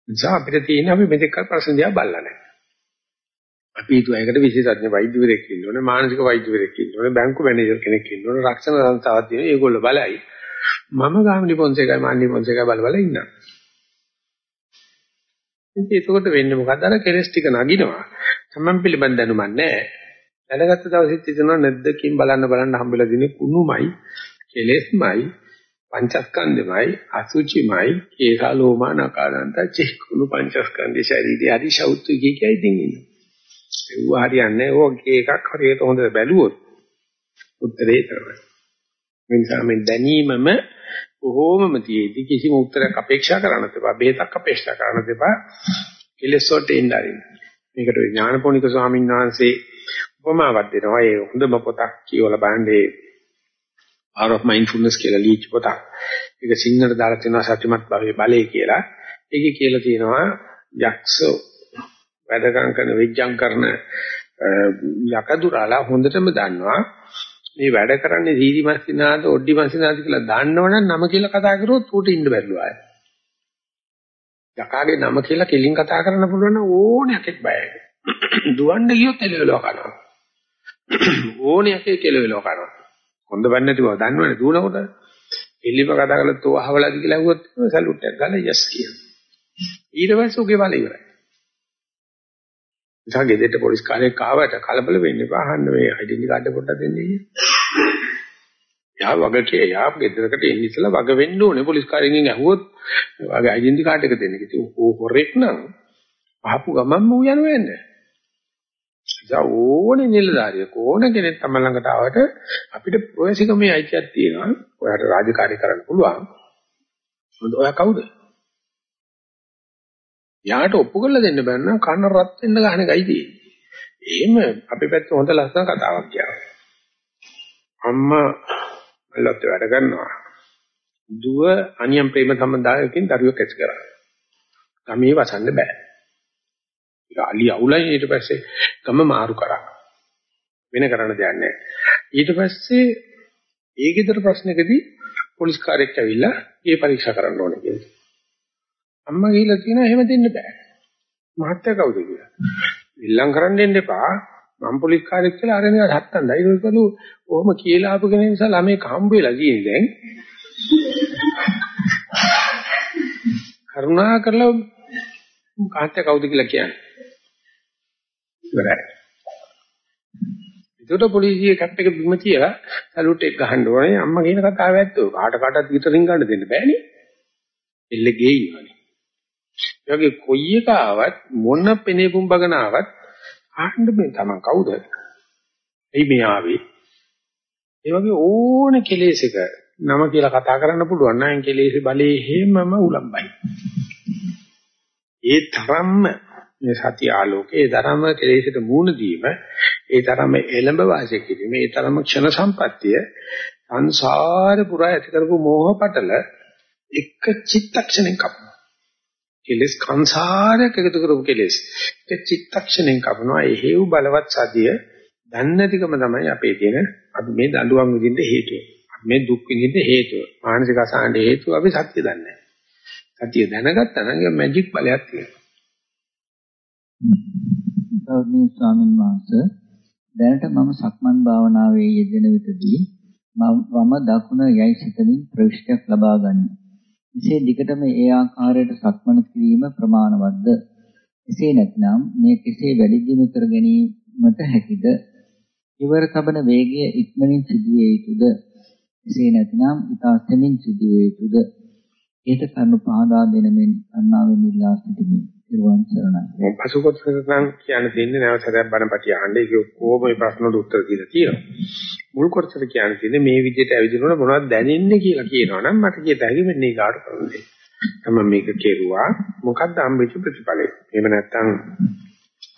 නිසා අපිට තියෙන අපි මෙතෙක් කල් ප්‍රශ්න දිහා බලලා නැහැ. අපි හිතුවා ඒකට විශේෂඥ වෛද්‍යවරයෙක් ඉන්න ඕනේ, මානසික වෛද්‍යවරයෙක් ඉන්න ඕනේ, බැංකු මැනේජර් කෙනෙක් ඉන්න ඕනේ, රක්ෂණ සංස්ථාවක් තියෙනවා. ඒගොල්ලෝ බලයි. මම ගාමිණි පොන්සේකයි මාන්නි පොන්සේකයි බල බල ඉන්නවා. ඉතින් ඒකකොට වෙන්නේ මොකද? අර කෙලස් ටික නගිනවා. තමන් පිළිබඳ දැනුමක් නැහැ. දැනගත්ත දවසෙත් හිතනවා නැද්දකින් බලන්න බලන්න හම්බෙලා දිනේ කුණුමයි, කෙලෙස්මයි, පංචස්කන්ධෙමයි, අසුචිමයි, ඒසා ලෝමා නකාදන්ත චේකුණු පංචස්කන්ධේ ශරීරය හරි ශෞත්‍ය කිය ඉතින් ඉන්නේ. ඒව හරියන්නේ ඕකේ එකක් හරියට හොඳට බැලුවොත් උත්තරේ තමයි. මේ නිසා මේ දැනීමම බොහෝමම තියේදී කිසිම උත්තරයක් අපේක්ෂා කරන්න දෙපා, බේතක් අපේක්ෂා කරන්න දෙපා. කෙලෙස් වලට එන්න ආරින්න. මේකට ඥානපෝනික ස්වාමීන් වහන්සේ උපමාවක් දෙනවා. ඒ හොඳම පොතක් කියවලා බලන්නේ Power of Mindfulness කියලා ලියච්ච පොතක්. ඒක සිංහලට දාලා තියෙනවා සත්‍යමත් භවයේ බලය කියලා. ඒකේ කියලා තියෙනවා යක්ෂ වැඩකම් කරන විඥාන් කරන යකදුරාලා හොඳටම දන්නවා මේ වැඩ කරන්නේ සීරි මස්සිනාද ඔඩ්ඩි මස්සිනාද කියලා දන්නවනම් නම කියලා කතා කරොත් ඌට ඉන්න බැරිලු ආය. යකාගේ නම කියලා කෙලින් කතා කරන්න පුළුවන් ඕනෑකෙක් බයයි. දුවන්න ගියොත් එළවෙලව [CLEARS THROAT] කරනවා. ඕනියකේ කෙලවෙලව කරනවා. හොඳ වෙන්නේ නැති බව දන්නවනේ දුවනකොට. එල්ලිම කතා කළත් ඔය අහවලදි කියලා ඇහුවොත් සැලුට් එකක් ගන්න යස් කියනවා. ඊට පස්සේ උගේ වල ඉවරයි. ඉතින් ගෙදරට පොලිස් කාර්යයක් ආවට කලබල වෙන්න එපා. අහන්න මේ ඩෙන්ටි කාඩ් එක පොඩ්ඩක් දෙන්න ඉන්නේ. යා වගකේ යා ගෙදරකට එන්න ඉස්සලා වග වෙන්න ඕනේ පොලිස් කාර්යයෙන් ඇහුවොත් වගේ ඩෙන්ටි කාඩ් එක දෙන්න. ඉතින් ඕ හොරෙක් නම් ආපු ගමන්ම ඌ යනවා යන්නේ. නිසා ඕනේ නිලධාරියෙක් ඕන කෙනෙක් තම ළඟට ආවට අපිට ප්‍රවේශිකමේ අයිතියක් තියෙනවා. ඔයාට රාජකාරී කරන්න පුළුවන්. මොකද ඔයා කවුද? යාට ඔප්පු කරලා දෙන්න බෑ නම් කන රත් වෙන්න ගහන එකයි තියෙන්නේ. එහෙම අපේ පැත්තේ හොඳ ලස්සන කතාවක් කියනවා. අම්මා මල්ලත් වැඩ කරනවා. දුව අනියම් ප්‍රේම සම්බන්ධයකින් දරුවෙක් ඇති කරා. ගමේ වසන්න බෑ. අලි අවුලයි ඊට පස්සේ ගම මාරු කරා. වෙන කරන්න දෙයක් නැහැ. ඊට පස්සේ ඒ ගෙදර ප්‍රශ්නකදී පොලිස් කාර්යයක් ඇවිල්ලා ඒ පරීක්ෂා කරන්න ඕනේ කියලා. අම්මා ගිහිල්ලා කියනවා එහෙම දෙන්න බෑ. මහත්තයා කවුද කියලා. ඉල්ලම් කරන්න දෙන්න එපා. මම පොලිස් කාර්යයක් කියලා අරගෙන හත්තන්දයි ඒකලු ඔහොම කියලා ආපු කෙනෙක් නිසා ළමයි කම්බ වෙලා තියෙන්නේ දැන්. කරුණා කරලා මහත්තයා කවුද කියලා කියන්නේ. ඉවරයි. ඒකට පොලිසිය කැප් එක බිම තියලා සලූට් එක ගහන්න ඕනේ අම්මා කියන කතාව ඇත්තෝ කාට කාටවත් විතරින් ගන්න දෙන්න බෑනේ. එල්ලේ ඉන්නවනේ. ඒ වගේ කොයි එක ආවත් මොන පෙනේ පුම්බගෙන ආවත් ආන්න මේ තමන් කවුද? එයි මේ ආවේ. ඒ වගේ ඕන කෙලෙසක නම කියලා කතා කරන්න පුළුවන් නම් කෙලෙසේ බලේ හැමම උලම්බයි. ඒ තරම්ම මේ සතිය ආලෝකේ ඒ තරම කෙලෙසට මූණ දීම ඒ තරම එළඹ වාසය කිරීම ඒ තරම ක්ෂණ සම්පත්තිය සංසාර පුරා ඇති කරපු මෝහ පටල එක චිත්තක්ෂණෙන් කපනවා කෙලස් සංසාරයක් එකතු කරපු කෙලස් එක චිත්තක්ෂණෙන් කපනවා එහෙව් බලවත් සතිය දන්නේ නැතිකම තමයි අපේ තියෙන අපි මේ දඬුවම් විඳින්න හේතුව. මේ දුක් විඳින්න හේතුව. මානසික අසහනට හේතුව අපි සත්‍ය දන්නේ නැහැ. සතිය දැනගත්තා නම් මැජික් බලයක් තියෙනවා. ගෞරවනීය ස්වාමින් වහන්සේ දැනට මම සක්මන් භාවනාවේ යෙදෙන විටදී වම දකුණ යයි සිතමින් ප්‍රවිෂ්ටයක් ලබා ගනී. එසේ දිගටම ඒ ආකාරයට සක්මන කිරීම ප්‍රමාණවත්ද? එසේ නැත්නම් මේ කෙසේ වැඩි දියුණු කර ගැනීමට හැකිද? ඉවර තබන වේගය ඉක්මනින් සිදුවිය යුතුද? එසේ නැත්නම් ඉතා සෙමින් සිදුවිය යුතුද? ඒත කරුණු පහදා දෙනමින් කරුණාවෙන් ඉල්ලා සිටිමි. නිර්වාණ සරණයි. පසු කොටසට නම් කියන්න තියෙන්නේ නැවතත් බණපටි අහන්න. ඒක කොහොම මේ ප්‍රශ්න වලට උත්තර දීලා තියෙනවා. මුල් කොටසට කියන්න තියෙන්නේ මේ විදිහට ඇවිදිනකොට මොනවද දැනෙන්නේ කියලා කියනවනම් මට කියත හැකි මෙන්න ඊගාට කරන්නේ. තම මේක කෙරුවා මොකක්ද හම්බෙච්ච ප්‍රතිඵලය. එහෙම නැත්නම්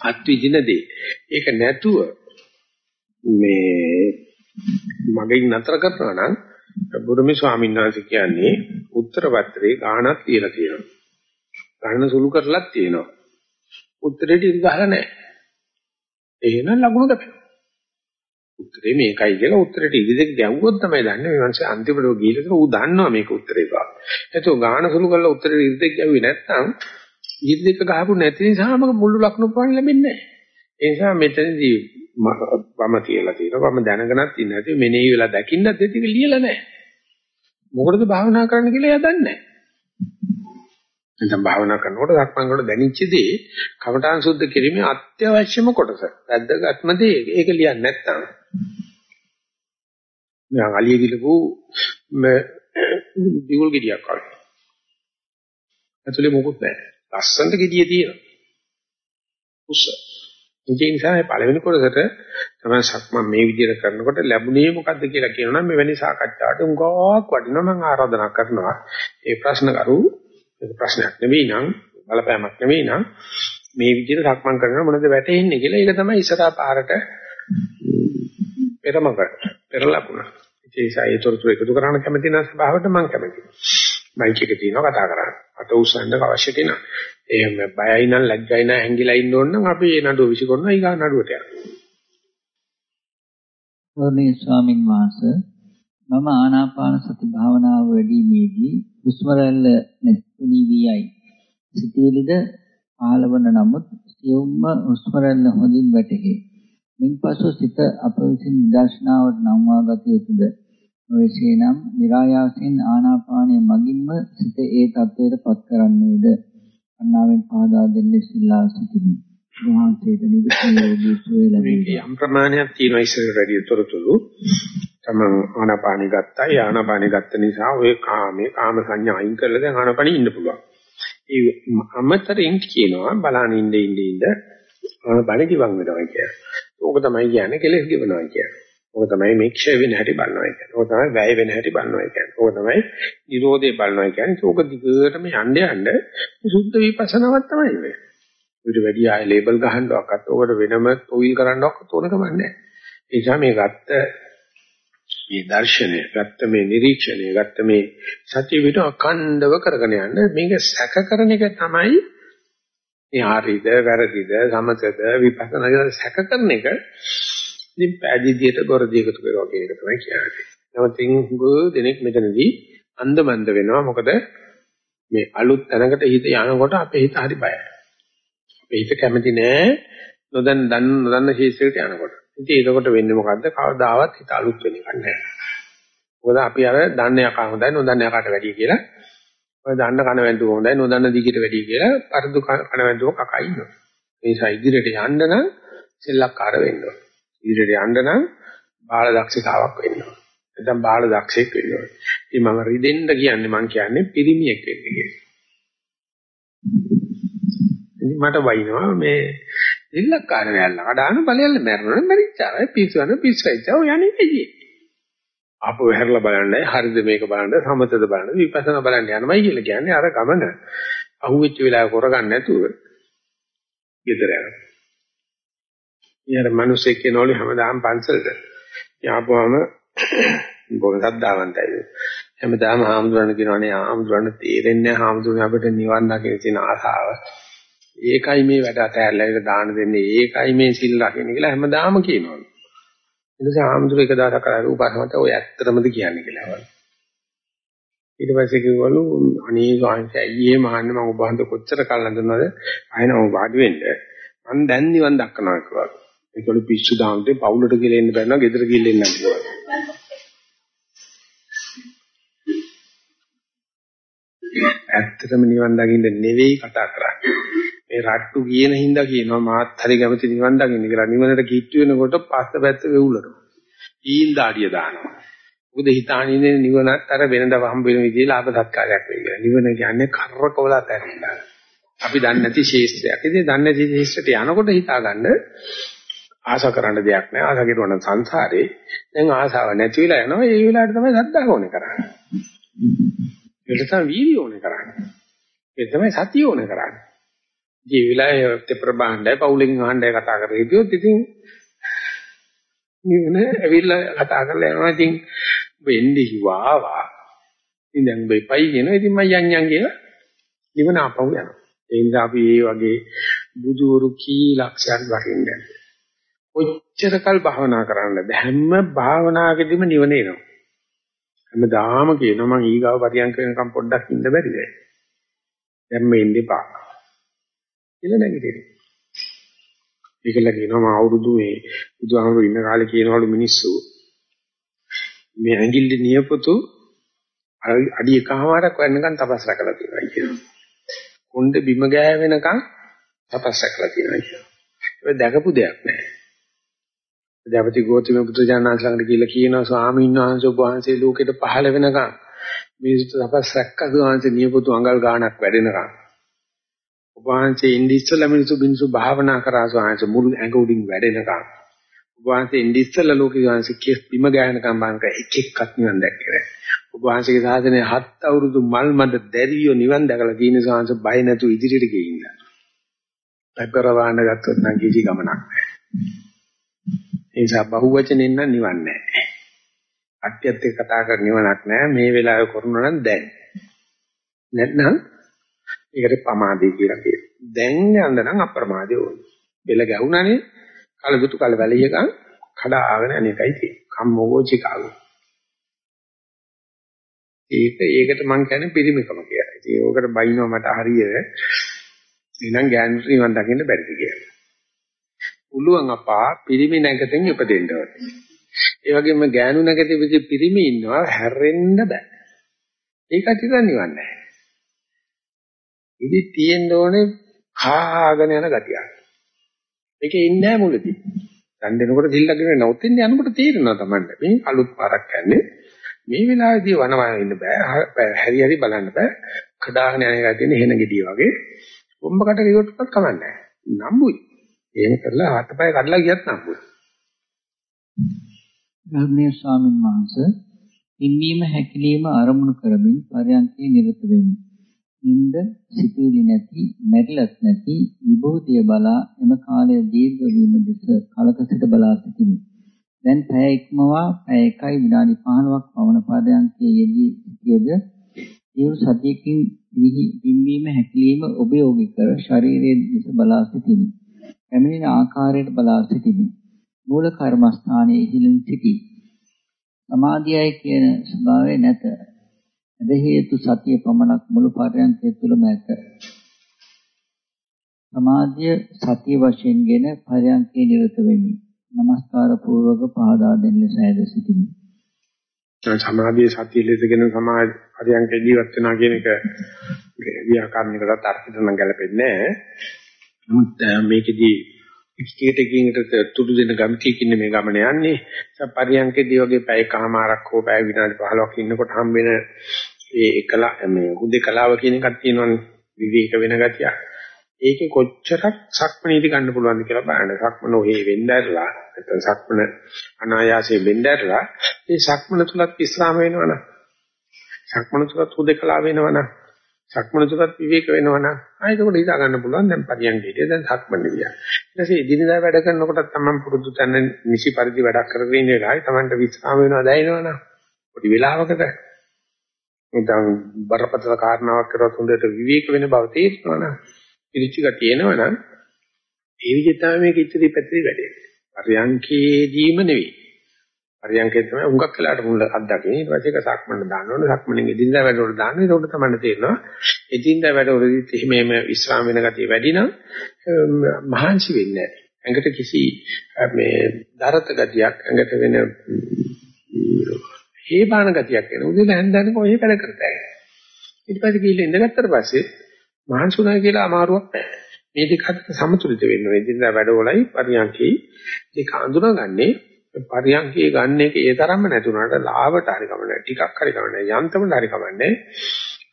අත්විඳින දේ. ඒක නැතුව මේ මගෙන් නතර කරනවා නම් බුදුමි ස්වාමීන් වහන්සේ කියන්නේ උත්තර පත්‍රේ ගාණක් කියලා තියෙනවා. ගණන සුළු කරලත් තියෙනවා. උත්තරේට ඉරි ගහලා නැහැ. එහෙනම් ලකුණු කැපෙනවා. උත්තරේ මේකයි කියලා උත්තරේට ඉරි දෙක ගැව්වොත් තමයි දන්නේ මේ මනුස්සයා අන්තිමට ගිහිල්ලා ඌ දන්නවා මේක උත්තරේ බව. එතකොට ගාන සුළු කරලා උත්තරේ ඉරි දෙක ගැව්වේ නැත්නම් ඉරි දෙක ගහපු නැති නිසාම මුළු ලකුණු පාන ලැබෙන්නේ නැහැ. ඒ නිසා මෙතනදී වම තියලා තියෙනවා. වම දැනගෙනත් ඉන්නේ නැති මෙනෙහි වෙලා දකින්නත් ඒක ලියලා නැහැ. මොකටද භාවනා කරන්න කියලා එයා දන්නේ නැහැ. නැත්නම් භාවනා කරනකොට සක්මන් වල දැනෙච්ච දේ කමඨාන් සුද්ධ කිරීමේ අත්‍යවශ්‍යම කොටස. වැද්දගත්ම දේ ඒක ලියන්නේ නැත්නම්. මම අලිය ගිලපු දියුල් ගෙඩියක් වගේ. ඇතුලේ මොකුත් නැහැ. ලස්සනට ගෙඩිය තියෙනවා. උස්ස. ඒ නිසා මේ පළවෙනි කොටසට තමයි සක්මන් මේ විදිහට කරනකොට ලැබුණේ මොකද්ද කියලා කියනනම් මෙවැනි සාකච්ඡාවට උඟාවක් වටිනවා මම ආරාධනා කරනවා. ඒ ප්‍රශ්න කරු ඒක ප්‍රශ්නයක් නෙවෙයි නම් බලපෑමක් නෙවෙයි නම් මේ විදිහට සක්මන් කරනවා මොනවද වැටෙන්නේ කියලා ඒක තමයි ඉස්සරහා පාරට පෙරමක පෙරලකුණ. ඒ නිසා ඒ තොරතුරු එකතු කරන්න කැමති නම් ස්වභාවයට මම කැමතියි. මයික් එක තියෙනවා කතා කරන්න. අත උස්සන්න අවශ්‍ය කෙනා. එහෙම බයයි නම් ලැජ්ජයි නම් හැංගිලා ඉන්න ඕන නම් අපි ඒ නඩුව විසිකරනවා ඊගා නඩුවට යනවා. ගෞරවනීය ස්වාමින් වහන්සේ මම ආනාපාන සති භාවනාව වැඩිීමේදී හුස්ම රැල්ල නැතුණී වියයි. සිතුවිලිද පහළවන නමුත් සියුම්ම හුස්ම රැල්ල හොඳින් වැටහේ. මින්පසු සිත අප විසින් නිදර්ශනාවට නම්වා ගත යුතුද? නොයසේනම් નિરાයාසයෙන් ආනාපානයේ මගින්ම සිත ඒ තත්වයට පත් කරන්නේද? අන්නාවෙන් පාදා දෙන්නේ සිල්ලා සිටිමි. වහන්සේට නිදුක්ඛ සුවය ලැබේ. යම් ප්‍රමාණයක් තියෙනවා ඉස්සර වැඩි තොරතුරු. තමන් ආනාපානි ගත්තා. ඒ ආනාපානි ගත්ත නිසා ඔය කාමේ කාම සංඥා අයින් කරලා දැන් ආනාපානි ඉන්න පුළුවන්. ඒ අමතරින් කියනවා බලන්න ඉන්න ඉන්න ඉන්න ආනාපානි ගිවන් වෙනවා කියන්නේ. ඕක තමයි කියන්නේ කෙලෙස් ගිවනවා කියන්නේ. ඕක තමයි මේ ක්ෂය වෙන හැටි බලනවා කියන්නේ. ඕක තමයි වැය වෙන හැටි බලනවා කියන්නේ. ඕක තමයි නිරෝධය බලනවා කියන්නේ. ඕක දිගටම යන්න යන්න සුද්ධ විපස්සනාවක් තමයි වෙන්නේ. ඊට වැඩි ආය ලේබල් ගහන්නවක්වත් ඕකට වෙනම ඔයිල් කරන්නවක්වත් ඕන කමක් නැහැ. ඒ නිසා මේ ගත්ත මේ දර්ශනය, ගත්ත මේ නිරීක්ෂණය, ගත්ත මේ සත්‍ය පිට අඛණ්ඩව කරගෙන යන්න මේක සැක කරන එක තමයි මේ හරිද, වැරදිද, සමතද, විපස්සනාද සැක කරන එක ඉතින් පැදිදියට ගොරදියකට කරනවා කියන එක තමයි කියන්නේ. නමුත් ඉංගු දෙනෙක් මෙතනදී අන්දමන්ද වෙනවා මොකද මේ අලුත් තැනකට හිත යනකොට අපේ හිත හරි බයයි. අපේ හිත කැමති නෑ නොදන්න දන්න නොදන්න ශීර්ෂයකට යනකොට. ඉතින් ඒකකොට වෙන්නේ මොකද්ද? කවදාවත් හිත අලුත් වෙන්නේ නැහැ. මොකද අපි අර දන්න යකා හොඳයි නොදන්න යකාට වැඩිය කියලා. ඔය දන්න කන වැන්දුව හොඳයි නොදන්න දිගට වැඩිය කියලා පරදු කන වැන්දුව කකා ඉන්නවා. ඒ නිසා ඉදිරියට යන්න නම් සෙල්ලක්කාර වෙන්න ඕනේ. ඉදිරියට යන්න නම් බාල දක්ෂතාවක් වෙන්න ඕනේ. නැත්නම් බාල දක්ෂයෙක් වෙන්න ඕනේ. ඉතින් මම රිදෙන්න කියන්නේ මම කියන්නේ පිරිමියෙක් වෙන්න කියලා. ඉතින් මට වයින්නවා මේ දෙල්ලක්කාර වැල්ල කඩාන බලයල්ල මැරෙනවා මැරිච්චා. පිස්සුවන පිස්සයිච්චා ඔය යන්නේ කියේ ආපහු හැරලා බලන්නයි හරිද මේක බලන්න සමතද බලන්න විපස්සනා බලන්න යනමයි කියලා කියන්නේ අර ගමන. අහුවෙච්ච වෙලාව කරගන්න නැතුව ගෙදර යනවා. ඊයර මිනිස්සෙක් කෙනවලු හැමදාම පන්සලට. යාපුවම බොහොම සද්දාවන්තයි හැමදාම හාමුදුරන් කියනවානේ හාමුදුරන් තේරෙන්නේ නැහැ හාමුදුරන් අපිට නිවන් දකින්න තියෙන ආසාව. ඒකයි මේ වැඩ අතහැරලා ඒක දාන දෙන්නේ ඒකයි මේ සිල් රකින්න කියලා හැමදාම කියනවා. ඒ නිසා ආම්දුර එක දවසක් කරලා උපාසමත ඔය ඇත්තටමද කියන්නේ කියලා වල. ඊට පස්සේ කිව්වලු අනේ ස්වාමීන් අයියේ මහන්න මම ඔබ හන්ද කොච්චර කල් නඳනවද ආයෙනම වාඩි වෙන්න මං දැන් නිවන් දක්කනවා කියලා. ඒකවල පිස්සු දාන්නේ පවුලට ගිහලා එන්න බැන්නා ගෙදර ගිහලා එන්න කිව්වා. ඇත්තටම නිවන් දකින්න නෙවෙයි කතා කරන්නේ. මේ රට්ටු කියන හින්දා කියනවා මාත් හරි කැමති නිවන් දකින්න කියලා. නිවනට කිට්ටු වෙනකොට පස්ස පැත්ත වෙවුලනවා. ඊන් දාඩිය දානවා. උද හිතානින්නේ නිවනත් අර වෙනදව හම්බ වෙන විදිහේ ලාභ සත්කාරයක් වෙයි කියලා. නිවන කියන්නේ කරකවලා තැරිලා. අපි දන්නේ නැති ශේෂ්ත්‍රයක්. ඉතින් දන්නේ නැති ශේෂ්ත්‍රයට යනකොට හිතාගන්න ආශා කරන්න දෙයක් නැහැ. ආශා කෙරුවා සංසාරේ දැන් ආශාව නැති වෙලා යනවා. ඒ වෙලාවට තමයි සද්දාව ඕනේ කරන්නේ. ඒක තමයි වීර්ය ඕනේ කරන්නේ. ඒ තමයි සතිය ඕනේ කරන්නේ. මේ වෙලාවේ තෙපර බහණ්ඩයි පවුලෙන් අහණ්ඩයි කතා කරේ ඉතියොත් ඉතින් නිවන ඇවිල්ලා කතා කරලා යනවා ඉතින් ඔබ එන්නේ හිවාවා. ඉතින් දැන් ඔබ එපයි කියනවා. ඉතින් මම යන් යන් කියලා නිවන අපහු යනවා. ඒ නිසා අපි මේ වගේ බුදුවරු කී ලක්ෂයක් වහින්න. කොච්චරකල් භාවනා කරන්නද හැම භාවනාවකදීම නිවන එනවා. හැමදාම කියනවා මං ඊගාව පරියන්ක වෙනකම් පොඩ්ඩක් ඉන්න බැරිද? දැන් මේ ඉන්න එපා. කියලා නැගිටිනවා. ඒකල කියනවා මම අවුරුදු මේ බුදුහාමුදුරු ඉන්න කාලේ කියනවලු මිනිස්සු මේ ඇඟිල්ල නියපොතු අඩි එකමාරක් වෙනකන් තපස් රැකලා තියෙනවා කියනවා. කොණ්ඩ බිම ගෑවෙනකන් තපස් රැකලා තියෙනවා කියනවා. ඒක දැකපු දෙයක් නෑ. දවති ගෝතම බුදුජානනාංශ ළඟට ගිහිල්ලා කියනවා ස්වාමීන් වහන්සේ ඔබ වහන්සේ ලෝකෙට පහළ වෙනකන් මිනිස්සු තපස් රැක්කද වහන්සේ නියපොතු අඟල් ගාණක් වැඩෙනකන් ඔබ වහන්සේ ඉන්දි ඉස්සලා මිනිස්සු බින්සු භාවනා කරා ස්වාමීන් මුළු ඇඟ උඩින් වැඩෙනකම් ඔබ වහන්සේ ඉන්දි ඉස්සලා ලෝකේ වහන්සේ කිස් බිම ගෑනකම් බංක එක එක්කත් නිවන් දැක්කේ නැහැ. ඔබ වහන්සේගේ සාසනය හත් අවුරුදු මල් මඳ දැරියෝ නිවන් දැකලා තියෙන ස්වාමීන් බය නැතු ඉදිරියට ගිහින් ඉන්න. ලැබරවාන ගත්තොත් නම් කිසි ගමනක් නැහැ. ඒ නිසා බහුවචනෙන් නම් නිවන් නැහැ. අට්ටියත් එක්ක කතා කර නිවනක් නැහැ. මේ වෙලාවේ කරනවා නම් දැන්. නැත්නම් ඒකට පමාදේ කියලා කියනවා. දැන් යන්න නම් අප්‍රමාදේ ඕනේ. බෙල ගැහුණානේ කලදුතු කල වැලියකන් කඩාගෙන අනේකයි තියෙන්නේ. කම්මෝගෝ චිකාගෝ. ඒක ඒකට මම කියන්නේ පිරිමිකම කියලා. ඉතින් ඕකට බයිනවා මට හරියට. එහෙනම් ගෑනු නිවන් දකින්න බැරිද කියලා. පුළුවන් අපා පිරිමි නැගතෙන් ඉපදෙන්න ඕනේ. ඒ වගේම ගෑනු නැගතේ පිරිමි ඉන්නවා හැරෙන්න බෑ. ඒකට ඉතින් නිවන් නැහැ. ඉදි තියෙන්න ඕනේ කාගෙන යන ගතියක්. මේකේ ඉන්නේ නැහැ මුලදී. දැන් දෙනකොට දිල්ලගෙන නවතින්න යනකොට තේරෙනවා Tamanne. මේ අලුත් පාරක් යන්නේ. මේ වෙලාවේදී වනවන ඉන්න බෑ. හැරි හැරි බලන්න බෑ. කඩාගෙන යන එක තියෙන හේන ගෙඩිය වගේ. බොම්බකට ගියොත්වත් කමන්නේ නැහැ. නම්බුයි. එහෙම කරලා හතපය කඩලා ගියත් නම්බුයි. ගෞරවනීය ස්වාමින් වහන්සේ ඉන්වීම හැකිලිම ආරමුණු කරමින් පරයන්කේ නිරත වෙමි. නිින්ද සිතුවිලි නැති, මැරිලත් නැති විභූතිය බලා එම කාලය දීර්ඝ වීම දෙස කලක සිට බලා සිටිමි. දැන් පැය ඉක්මවා පැය 1යි විනාඩි 15ක් පවන පාදයන්කේ යෙදී සිටියද ඒ සතියකින් පිම්බීම හැකිලිම උපයෝගී කර ශරීරයේ දෙස බලා සිටිමි. පැමිණෙන ආකාරයට බලා සිටිමි. මූල කර්මස්ථානයේ ඉහිලින් සිටි. සමාධියයි කියන ස්වභාවය නැත. අද හේතු සතිය පමණක් මුළු පරයන්කය තුළම ඇත. සමාධිය සතිය වශයෙන්ගෙන පරයන්කේ නිරත වෙමි. নমස්කාර පූර්වක පහදා දෙන්න ලෙස ඇද සිටිමි. සමාධියේ සතිය ලෙසගෙන සමාධි පරයන්කේ ජීවත් වෙනවා කියන එක ව්‍යාකරණයකට අර්ථයට නම් ගැලපෙන්නේ නැහැ. නමුත් මේකෙදී එකිනෙකට එකිනෙකට තුඩු දෙන ගමිතියකින් මේ ගමන යන්නේ. පරියන්කේදී වගේ පැයකමාරක් හෝ පැය විනාඩි 15ක් ඉන්නකොට හම්බෙන ඒ එකලා මේ හුදේකලාව කියන එකක් තියෙනවනේ විවේක වෙන ගතිය. ඒකේ කොච්චරක් සක්මනීති ගන්න පුළුවන්ද කියලා බලන්න. සක්මන ඔහේ වෙnderලා නැත්නම් සක්මන අනායාසයෙන් වෙnderලා මේ සක්මන තුලත් විස්රාම වෙනවනම් සක්මන තුලත් හුදේකලාව වෙනවනම් සක්මන තුලත් විවේක වෙනවනම් ආයෙත් උඩ හිතා ගන්න පුළුවන් දැන් පරියන්කේදී දැන් සක්මන විදිය. ඊට පස්සේ එදිනදා වැඩ කරනකොට තමයි පුරුදු තැන නිසි පරිදි වැඩක් කරගෙන ඉන්න වෙලාවයි Tamanට විස්රාම වෙනවා දැනෙනවනම් පොඩි වෙලාවකට නැත්නම් බරපතල කාරණාවක් කරවත් හොඳට විවේක වෙන බව තේරෙනවනම් පිළිච්ච ගතිය එනවනම් ඒ විදිහට තමයි මේක ඉතිරි පැතිරි වැඩේ. පරියන්කේදීම නෙවෙයි. පරියන්කේ තමයි හුඟක් වෙලාට මුල අත්දකින්නේ. ඊට පස්සේ ඒක සක්මන්න දාන්න ඕනේ. සක්මණෙන් එදින්දා වැඩවලට දාන්න. ඒකට තමයි තේරෙනවා. එදින්දා වැඩවලදීත් එහෙම එහෙම විස්රාම වෙන ගතිය වැඩි නම් මහන්සි වෙන්නේ නැහැ. ඇඟට කිසි මේ දරත ගතියක් ඇඟට වෙන හේබාන ගතියක් එන. උදේට හැන්දන්නේ කොහේ වැඩ කරතයි. ඊට පස්සේ ගිහිල්ලා ඉඳගත්තට පස්සේ මහන්සුණා කියලා අමාරුවක් නැහැ. මේ දෙක අතර සමතුලිත වෙන්න ඕනේ. ඉතින් වැඩවලයි පරියන්කේ දෙක අඳුනගන්නේ පරියන්කේ ගන්න එක ඒ තරම්ම නැති වුණාට ලාභට හරි කමන්නේ ටිකක් හරි කමන්නේ යන්තමට හරි කමන්නේ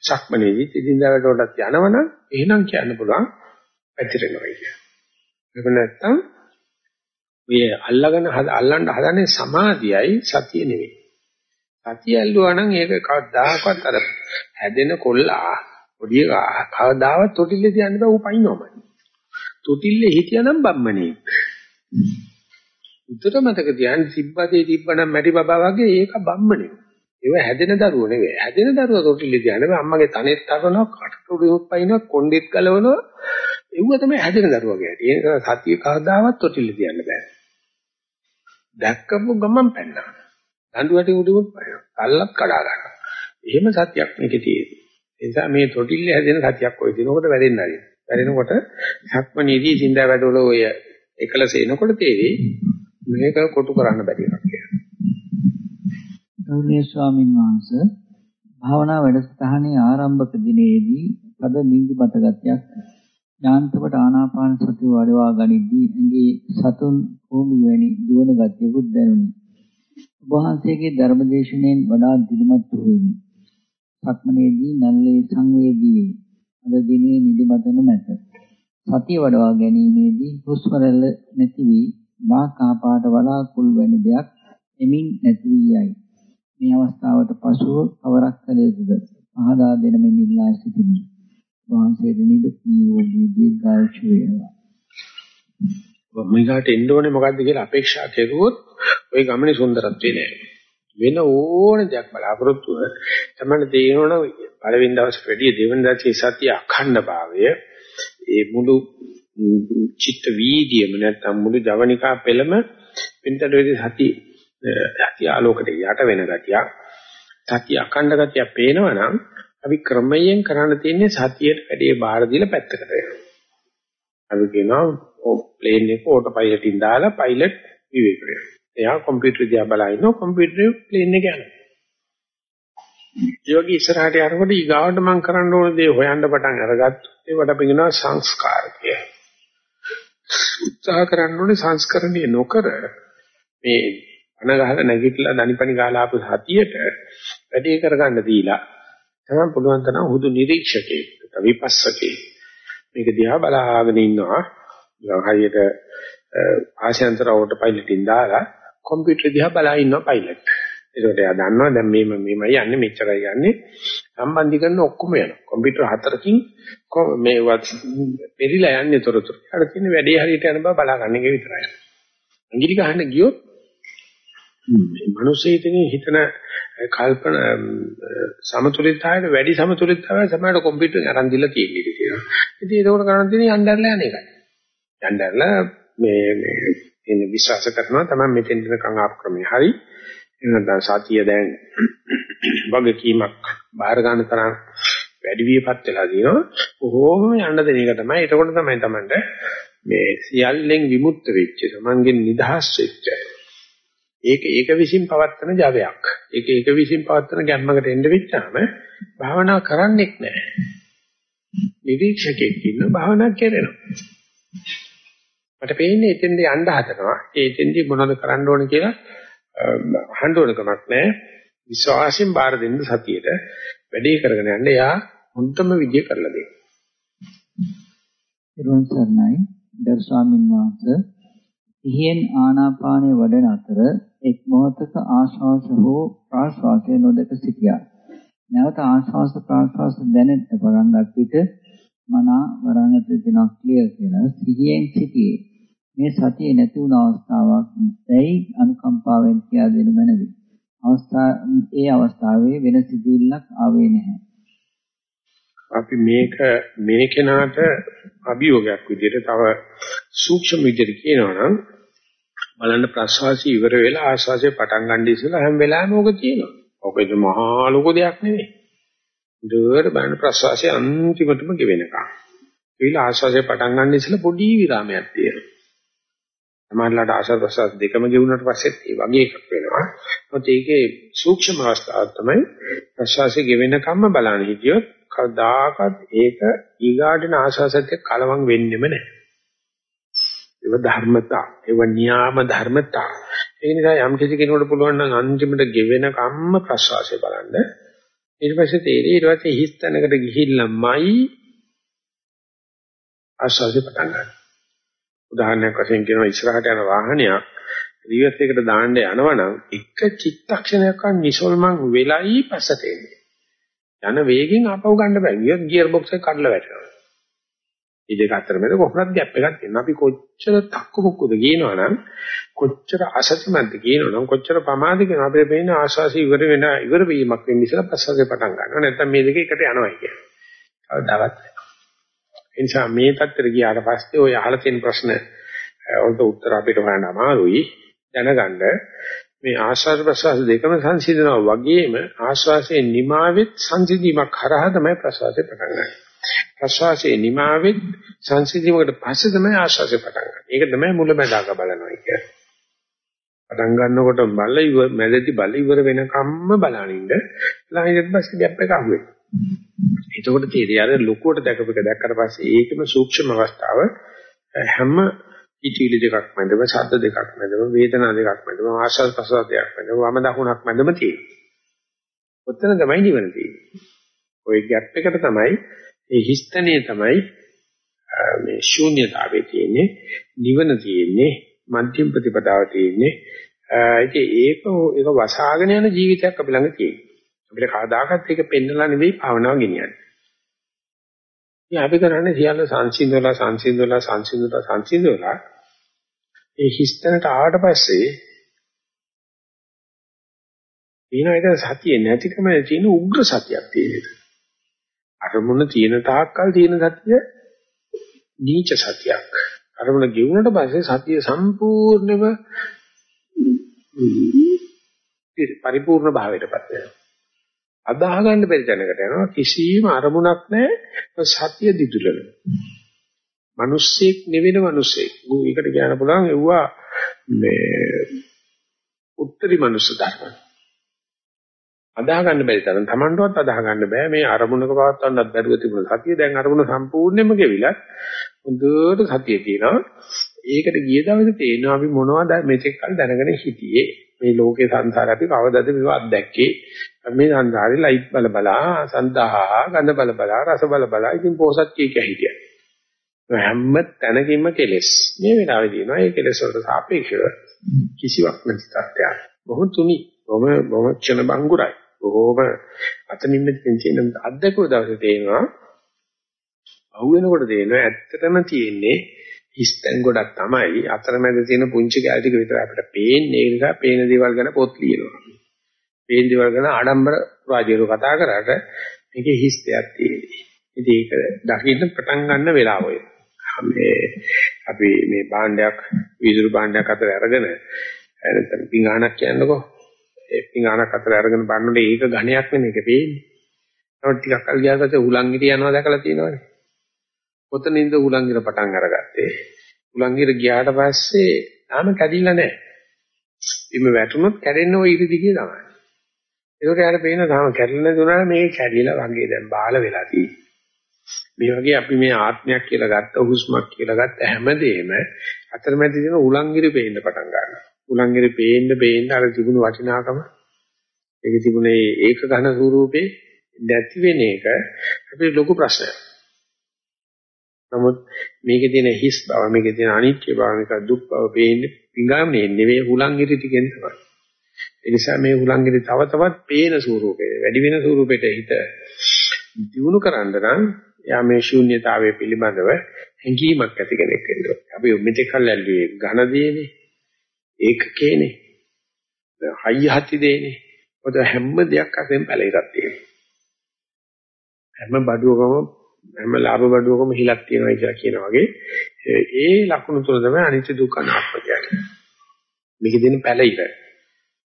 සක්මනේදී ඉදින්දා වැඩවලට යනවනම් එහෙනම් කියන්න පුළුවන් පැතිරෙනවා කියන්නේ. ඒක නැත්තම් මේ අල්ලගෙන අල්ලන්න හදන්නේ සමාධියයි සතිය නෙවෙයි. සතිය ඇල්ලුවා නම් ඒක කවදාකවත් අර හැදෙන කොල්ලා පොඩි කවදාවත් තොටිල්ලේ තියන්න බෑ ඌ පයින්නවමයි. තොටිල්ලේ හිටියනම් බම්මනේ. උතර මතක තියාගන්න සිබ්බතේ තිබ්බනම් මැටි බබා වගේ ඒක බම්මනේ. ඒව හැදෙන දරුවෝ නෙවෙයි. හැදෙන දරුවා තොටිල්ලේ තියන්න බෑ අම්මගේ තනෙත් තරනවා කටට උඩුත් පයින්නවා කොණ්ඩෙත් ගලවනවා. ඒව තමයි හැදෙන දරුවා කියන්නේ. ඒක සතිය කවදාවත් තොටිල්ලේ තියන්න බෑ. දැක්කපු ගමන් පැන්නා. දඬුවට උඩුත් පයින්නවා. කල්ලක් කඩා ගන්නවා. එහෙම සතියක් මේකේ තියෙන්නේ. ඒ නිසා මේ තොටිල්ලේ හැදෙන සතියක් ඔය දිනකොට වැඩෙන්න හරි. වැඩෙනකොට සක්මනීදී සින්දා වැඩවල ඔය එකලස එනකොට තේරෙයි මේක කොටු කරන්න බැරි එකක් කියලා. ගෞරවනීය ස්වාමින් වහන්සේ භාවනා වැඩසටහනේ ආරම්භක දිනේදී පද නිදිමත ගතියක් ඥාන්තවට ආනාපාන සතිය වඩවා ගනිද්දී ඇඟේ සතුන් භූමි වැනි දුවන ගතියකුත් දැනුනි. ඔබ වහන්සේගේ ධර්මදේශනෙන් වඩා දිලිමත් වූෙමි. සක්මනේදී නැල්ලේ සංවේදී වේ. අද දිනේ නිදිමත නොමැත. සතිය වඩවා ගැනීමේදී හුස්ම රැල්ල නැති වී මා කාපාට වලාකුළු වැනි දෙයක් එමින් නැති වී යයි. මේ අවස්ථාවට පසුව කවරක් කළ යුතුද? පහදා දෙන මෙන් ඉල්ලා සිටිමි. වහන්සේට නිදුක් නිරෝගී දීර්ඝායුෂ වේවා. මේකට එන්න ඕනේ මොකද්ද කියලා අපේක්ෂා කෙරුවොත් ওই ගමනේ සුන්දරත්වේ නෑ. වෙන ඕන දෙයක් බලාපොරොත්තු තමයි තේරෙනවනේ පළවෙනි දවස් වැඩි දෙවෙනි දවසේ සතිය අඛණ්ඩ භාවය ඒ මුළු චිත්ත වීදියම නැත්නම් මුළු ජවනිකා පෙළම පින්තර වේදී සති සති ආලෝකයට යට වෙන ගතියක් සති අඛණ්ඩ ගතියක් පේනවනම් අපි ක්‍රමයෙන් කරන්න තියෙන්නේ සතියට වැඩේ බාර දීලා පැත්තකට වෙනවා. අපි කියනවා ප්ලේන් එක ඕටෝ පයිලට්ින් දාලා පයිලට් විවේක වෙනවා. එයා කම්පියුටර් දිහා බලනවා කම්පියුටර් ප්ලේන් එක යනවා. ඒ වගේ ඉස්සරහට යනකොට ඊගාවට මම කරන්න ඕන දේ හොයන්න පටන් අරගත්තොත් ඒවට අපි කියනවා සංස්කාර කියලා. උත්සාහ කරන්න ඕනේ සංස්කරණය නොකර මේ අන ගහලා නැගිටලා දනිපනි ගහලා ආපු හතියට වැඩේ කරගන්න දීලා තමයි පුළුවන් තරම් හුදු නිරීක්ෂකේ විපස්සකේ මේක දිහා බලාගෙන ඉන්නවා හරියට ආශයන්තර ඕටෝ පයිලට්ින් දාලා කම්පියුටර් දිහා බලා ඉන්නවා පයිලට්. ඒකට එයා දන්නවා දැන් මේ මේමයි යන්නේ මෙච්චරයි යන්නේ සම්බන්ධීකරන ඔක්කොම යනවා. කම්පියුටර් හතරකින් මේවත් පෙරිලා යන්නේ තොරතුරු. අර තියෙන වැඩේ හරියට යන බව බලා ගන්න එක විතරයි. අංගිලි ගහන්න ගියොත් මේ මිනිස්සෙයිතනේ හිතන කල්පන සමතුලිතතාවයට වැඩි සමතුලිතතාවය සමහරට කම්පියුටර් අරන් දීලා තියෙන්නේ කියලා. ඉතින් ඒක උඩ කරන් තියෙන්නේ යnderලා යන එකයි. යnderලා මේ මේ ඉන්න විශ්වාස කරනවා තමයි මෙතෙන් දෙනකන් ආපු ක්‍රමය හරි. එහෙනම් සතිය දැන් වගකීමක් බාහිර ගන්න තරම් වැඩි වියපත් වෙලා තියෙනවා. කොහොම යන්න දෙන එක තමයි. එතකොට තමයි Tamanට මේ සියල්ලෙන් විමුක්ත වෙච්ච, Tamanගෙන් නිදහස් වෙච්ච. ඒක ඒක විසින් පවත්තන ජවයක්. ඒක ඒක විසින් පවත්තන ගැම්මකට එන්න වෙච්චාම භාවනා කරන්නෙක් නැහැ. නිරීක්ෂකෙක් ඉන්න භාවනා කරනවා. මට පේන්නේ එතෙන්ද යන්න හදනවා. ඒ එතෙන්දි මොනවද කරන්න ඕන කියලා අහන්න ඕන කමක් නැහැ. විශ්වාසයෙන් බාර දෙන්න සතියේට වැඩේ කරගෙන යන්න එයා හොඳම විදිය කරලා දෙන්න. ඊළඟ සර්ණයි දර් ස්වාමින් වහන්සේ ඉහෙන් ආනාපානය වඩන අතර එක් මොහතක ආශ්වාස හෝ ප්‍රාශ්වාසය නොදක සිටියා. නැවත ආශ්වාස ප්‍රාශ්වාස දැනෙන්න පටන් ගත් විට මනා වරණත දිනක් ක්ලියර් කියලා සිහියෙන් සිටියේ. මේ සතිය නැති වුණ අවස්ථාවක් දැයි අනුකම්පාවෙන් කියා දෙනු මැනවි. අවස්ථා ඒ අවස්ථාවේ වෙන සිදුවිල්ලක් ආවේ නැහැ. අපි මේක මේ කෙනාට අභියෝගයක් විදිහට තව සූක්ෂම විදිහට කියනවා නම් බලන්න ප්‍රසවාසී ඉවර වෙලා ආස්වාසේ පටන් ගන්න ඉස්සෙල්ලා හැම වෙලාවෙම ඕක තියෙනවා. ඕකේ මහා ලොකු දෙයක් නෙවෙයි. දුර බලන්න ප්‍රසවාසයේ අන්තිමටම ගෙවෙනකම්. ඊළ ආස්වාසේ පටන් ගන්න ඉස්සෙල්ලා පොඩි විරාමයක් තියෙනවා. සමහරලාට ආශා ප්‍රසාර දෙකම ගෙවුනට පස්සෙත් ඒ වගේ එකක් වෙනවා. මොකද ඒකේ සූක්ෂම අවස්ථාවක් තමයි ප්‍රසවාසයේ ගෙවෙනකම්ම බලන්න හිටියොත් කවදාකවත් ඒක ඊගාටන ආශාසත් එක්ක කලවම් වෙන්නෙම නැහැ. ඒව ධර්මතා, ඒව නියාම ධර්මතා. ඒ නිසා යම් කිසි කෙනෙකුට පුළුවන් නම් අන්තිමට ගෙවෙන කම්ම ප්‍රසවාසය බලන්න. ඊට පස්සේ තේරෙයි ඊට පස්සේ හිස් තැනකට ගිහිල්ලාමයි ආස්වාදේ පටන් ගන්න. උදාහරණයක් වශයෙන් කියනවා ඉස්සරහට යන වාහනයක් රිවර්ස් එකට දාන්න යනවනම් එක චිත්තක්ෂණයක්වත් නිසල්මන් වෙලයි පස්සට එන්නේ. යන වේගෙන් ආපහු ගන්න බෑ. ගියර් ගියර් බොක්ස් එක කඩලා වැටෙනවා. මේ දෙක අතර මැද කොහොමද ગેප් එකක් තියෙනවා. අපි කොච්චර තක්කු මුක්කුද කියනවනම් කොච්චර අසත්‍යමත්ද කියනවනම් කොච්චර ප්‍රමාද කියනවා. අපිට පේන ආශාසි ඉවර වෙන ඉවර වීමක් වෙන්න ඉස්සලා පස්සට පටන් ගන්නවා. නැත්නම් මේ දෙක එකට යනවා කියන්නේ. කවදාවත් ඒ නිසා මේ පැත්තට ගියාට පස්සේ ඔය අහලා තියෙන ප්‍රශ්න වලට උත්තර අපිට හොයන්න අමාරුයි. දැනගන්න මේ ආශ්වාස ප්‍රශ්වාස දෙකම සංසිඳනවා වගේම ආශ්වාසයේ නිමාවෙත් සංසිඳීමක් කරහා තමයි ප්‍රශ්වාසය පටන් ගන්නේ. ප්‍රශ්වාසයේ නිමාවෙත් සංසිඳීමකට පස්සේ තමයි ආශ්වාසය පටන් ගන්නේ. ඒක තමයි මුලැමැදාක බලනවා කියන්නේ. පටන් ගන්නකොට බල ඉවර මැදදී බල ඉවර වෙනකම්ම බලනින්න ඊට පස්සේ ගැප් එක අහුවෙනවා. එතකොට තේරෙයි අර ලොකුවට දැකපු එක දැක්කට පස්සේ ඒකම සූක්ෂම අවස්ථාව හැම ඉතිවිලි දෙකක් මැදම ශබ්ද දෙකක් මැදම වේදනා දෙකක් මැදම ආශස් ප්‍රසද්දයක් මැදම වම දකුණක් මැදම තියෙනවා. ඔතන තමයි නිවන තියෙන්නේ. ওই ગેප් එකට තමයි මේ හිස්තනේ තමයි මේ ශූන්‍යතාවය තියෙන්නේ නිවන තියෙන්නේ මධ්‍යම ප්‍රතිපදාව තියෙන්නේ. ඒක ඒක වසාගෙන යන ජීවිතයක් අපි ළඟ තියෙනවා. අපිට කවදාකවත් ඒක පෙන්නලා නෙවෙයි භාවනාව ගෙනියන්නේ. ඉතින් අපි කරන්නේ සියල්ල සංසිඳවලා සංසිඳවලා සංසිඳවලා සංසිඳවලා ඒ හිස්තැනට ආවට පස්සේ ඊනයිද සතිය නැතිකම තියෙන උග්‍ර සතියක් තියෙනවා. අරමුණ තියෙන තාක්කල් තියෙන සතිය නීච සතියක්. අරමුණ ගෙවුනට පස්සේ සතිය සම්පූර්ණයෙන්ම පරිපූර්ණ භාවයටපත් වෙනවා. අදාහ ගන්න බැරි තැනකට යනවා කිසිම අරමුණක් නැහැ සතිය දිදුලන. මිනිස්සෙක් නෙවෙන මිනිස්සෙක්. ඒකට කියන්න පුළුවන් එවුවා මේ උත්තරී මනුස්ස ධර්ම. අදාහ ගන්න බැරි තරම් Tamanටවත් අදාහ ගන්න බෑ මේ අරමුණක පවත්වන්නත් බැරුව තිබුණ සතිය දැන් අරමුණ සම්පූර්ණයෙන්ම ගෙවිලා හොඳට සතිය තියෙනවා. ඒකට ගිය දවසේ තේරෙනවා අපි මොනවද මෙතෙක් කල් දැනගෙන හිටියේ. මේ ලෝකේ සංසාර අපි කවදාද මේව අත්දැක්කේ. මේ සංසාරේ ලයිට් බල බලා, සන්දහා, ගඳ බල බලා, රස බල බලා ඉතින් පොසත් කීක හිටියා. හැම තැනකින්ම කෙලෙස්. මේ වෙලාවේ තියෙනවා ඒ කෙලෙස් වලට සාපේක්ෂව කිසිවක් නැති තත්ත්වයක්. බොහොම තුනි, බොහොම බොහොම ක්ෂණ බංගුරයි. බොහොම අතනින් මෙතෙන් තියෙන අද්දකෝ දවසේ තේනවා. අහු වෙනකොට තේනවා ඇත්තටම තියෙන්නේ හිස්තැන් ගොඩක් තමයි අතරමැද තියෙන පුංචි කැල ටික විතර අපිට පේන්නේ ඒ නිසා පේන දේවල් ගැන පොත් ලියනවා. පේන දේවල් ගැන ආඩම්බර රාජ්‍යරු කතා කරාට මේකේ හිස් දෙයක් තියෙන්නේ. ඉතින් ඒක දකින්න පටන් ගන්න වෙලාව ඔය. මේ අපි මේ භාණ්ඩයක් වීදුරු භාණ්ඩයක් අතර අරගෙන නැත්නම් පිඟානක් කියන්නකෝ. ඒ පිඟානක් අතර අරගෙන බලනකොට ඒක ඝණයක් වෙන එක පේන්නේ. නමුත් ටිකක් කල් ගියාට පස්සේ උලංගිට යනවා දැකලා තියෙනවනේ. කොතනින්ද උලංගිර පටන් අරගත්තේ? උලංගිර ගියාට පස්සේ තාම කැඩිලා නැහැ. ඉතින් වැටුනොත් කැඩෙන්නේ ওই ඉරි දිගේ තමයි. ඒකට යාර පේන තාම කැඩෙන්නේ නැතුණා මේ කැඩිලා වගේ දැන් බාල වෙලා තියෙන්නේ. මේ වගේ අපි මේ ආත්මයක් කියලා ගත්ත හුස්මක් කියලා ගත්ත හැමදේම අතරමැද තියෙන උලංගිරි පේන්න පටන් ගන්නවා. උලංගිරි පේන්න පේන්න අර තිබුණු වටිනාකම ඒක තිබුණේ ඒක ඝන ස්වරූපේ නැති වෙන එක අපේ ලොකු ප්‍රශ්නයක්. නමුත් මේකේ තියෙන හිස් බව මේකේ තියෙන අනිත්‍ය බව මේක දුක් බව පේන්නේ පිඟාමනේ නෙවෙයි හුලංගිරි ටිකෙන් තමයි. ඒ නිසා මේ හුලංගිරි තව තවත් පේන ස්වරූපේ වැඩි වෙන ස්වරූපෙට හිත දියුණු කරන්න නම් යා මේ ශූන්‍යතාවය පිළිබඳව හැඟීමක් ඇති කෙනෙක් වෙන්න ඕනේ. අපි මෙතෙක් කල් ඇල්ලුවේ ඝන දේනේ. ඒකකේනේ. හයිය හති දේනේ. ඔත හැම දෙයක් අතෙන් පැලිරක් තියෙනවා. හැම බඩුවකම හැම ලාභ බඩුවකම හිලක් තියෙනවා කියලා කියනා වගේ ඒ ලක්ෂණ තුන තමයි අනිත්‍ය දුක්ඛ අනාත්ම කියන්නේ. මේකේ දෙන පැලිර.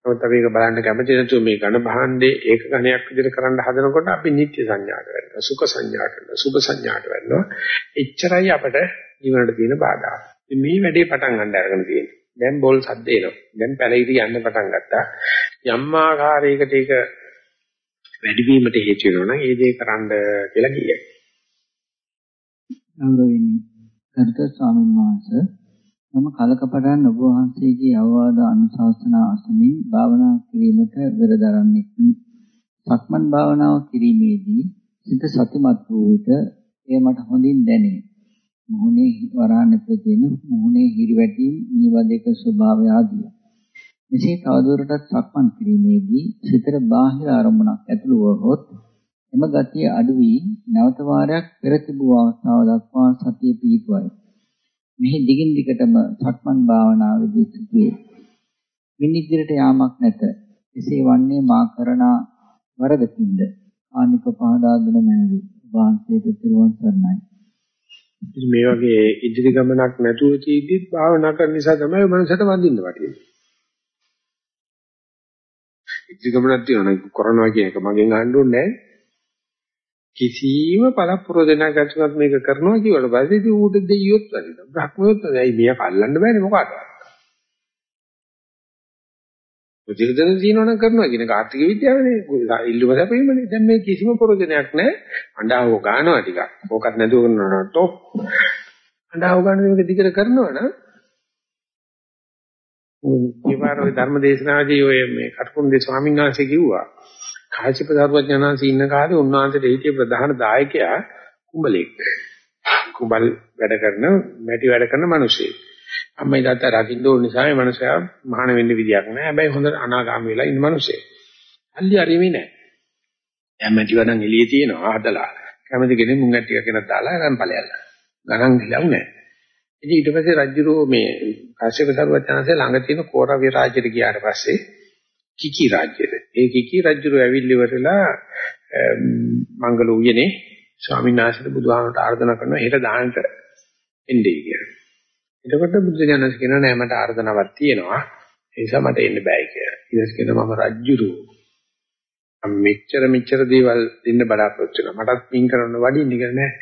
නමුත් අපි ඒක බලන්න කැමති නැතුව මේ ඝන භාණ්ඩේ ඒක ඝණයක් විදිහට කරන්න හදනකොට අපි නිත්‍ය සංඥාට වෙනවා සුඛ සංඥාට වෙනවා සුභ සංඥාට වෙනවා එච්චරයි අපිට ජීවනට තියෙන බාධා. මේ වැඩේ පටන් ගන්න අරගෙන තියෙන්නේ. දැන් බෝල් සද්ද එනවා. දැන් පැලිරි යන්න පටන් ගත්තා. යම් ආකාරයකට ඒක වැඩි වීමට හේතු වෙනවා නම් ඒ දේ කරන්න කියලා කියයි. ගෞරවණීය කර්ත ස්වාමීන් වහන්සේ මම කලකපටන් ඔබ වහන්සේගේ අවවාද අනුශාසනා අසමින් භාවනා කිරීමට වෙරදරන්නෙක්මි. සක්මන් භාවනාව කිරීමේදී සිත සතිමත් වූ විට එය මට හොඳින් දැනේ. මුහුණේ වරාණත තියෙන මුහුණේ හිරිවැටීම් මීවදයක ස්වභාවය ආදිය. මෙසේ තවදුරටත් සක්මන් කිරීමේදී සිතට බාහිර අරමුණක් ඇතුළු වහොත් එම ගතිය අඩු වී නැවත වාරයක් පෙර තිබූ අවස්ථාව දක්වා සතිය පිහිටුවයි. මෙහි දිගින් දිගටම සක්මන් භාවනාවේදී සිදුවේ. මින් ඉදිරියට යාමක් නැත. එසේ වන්නේ මා කරන වරදකින්ද ආනික පහදා දුන මැනවි. වහන්සේට පිරුවන් සරණයි. මේ වගේ ඉදිරි ගමනක් නැතුව තියෙද්දිත් භාවනා කරන නිසා තමයි මනසට වඳින්න වටින්නේ. ඉදිරි ගමනක් තියෙනවා කරනවා කියන එක මගෙන් අහන්න ඕනේ නැහැ. කිසිම පළපුරදෙනක් ඇතුළත් මේක කරනවා කියවල පස්සේ ඉතින් ඌට දෙයියොත් වැඩිද? බ්‍රහ්මයොත් ඇයි මියා කල්ලන්න බෑනේ මොකටද ප්‍රතිරදෙන දිනවනම් කරනවා කියන කාර්තික විද්‍යාවනේ. ඉල්ලුම සැපීමනේ දැන් මේ කිසිම පොරදෙනයක් නැහැ. අඬාව ගන්නවා ටිකක්. ඕකත් නැතුව කරනවා ටොප් අඬාව ගන්න මේක දිගට කරනවා නම් ඊවාරෝ ධර්මදේශනාදී ඔය මේ කටුකුරුන්දේ ස්වාමීන් වහන්සේ කිව්වා කාශ්‍යප දරුවඥාන්සේ ඉන්න කාලේ උන්වහන්සේට හිටිය ප්‍රධාන දායකයා කුඹලෙක්. කුඹල් වැඩ කරන, මැටි වැඩ කරන මිනිසෙක්. අම්මයි තාත්තා රකින්න ඕන නිසා මේ මිනිසයා මහාන වෙන්න විදියක් නැහැ. හැබැයි හොඳ අනාගාමී වෙලා ඉන්න මිනිසෙක්. අල්ලි අරිමේ නැහැ. දැන් මැටි වඩන් එළියේ තියෙනවා හදලා. කැමති කෙනෙක් මුං ඇටි ටික කෙනක් දාලා ගම් ඵලයල්ල. ගණන් ගිලව් නැහැ. ඉතින් ඊට පස්සේ රජුරෝ මේ කාශ්‍යප දරුවඥාන්සේ ළඟ තියෙන කෝරා විරාජයට ගියාට පස්සේ කිකි රාජ්‍යෙද. ඒ කිකි රජුරු ඇවිල්ලි ඉවරලා මංගල උයනේ ස්වාමීන් වහන්සේට බුදුහාමට ආර්දනා කරනවා හෙට දාන්නට එන්නේ කියලා. එතකොට බුදු දනස් කියනවා නෑ මට ආර්දනාවක් තියෙනවා. ඒ නිසා මට එන්න බෑ කියලා. ඊට කියනවා මම රජුරු මෙච්චර මෙච්චර දේවල් දෙන්න බලාපොරොත්තු වෙනවා. මටත් පින් කරන්න වඩින්න කියලා නෑ.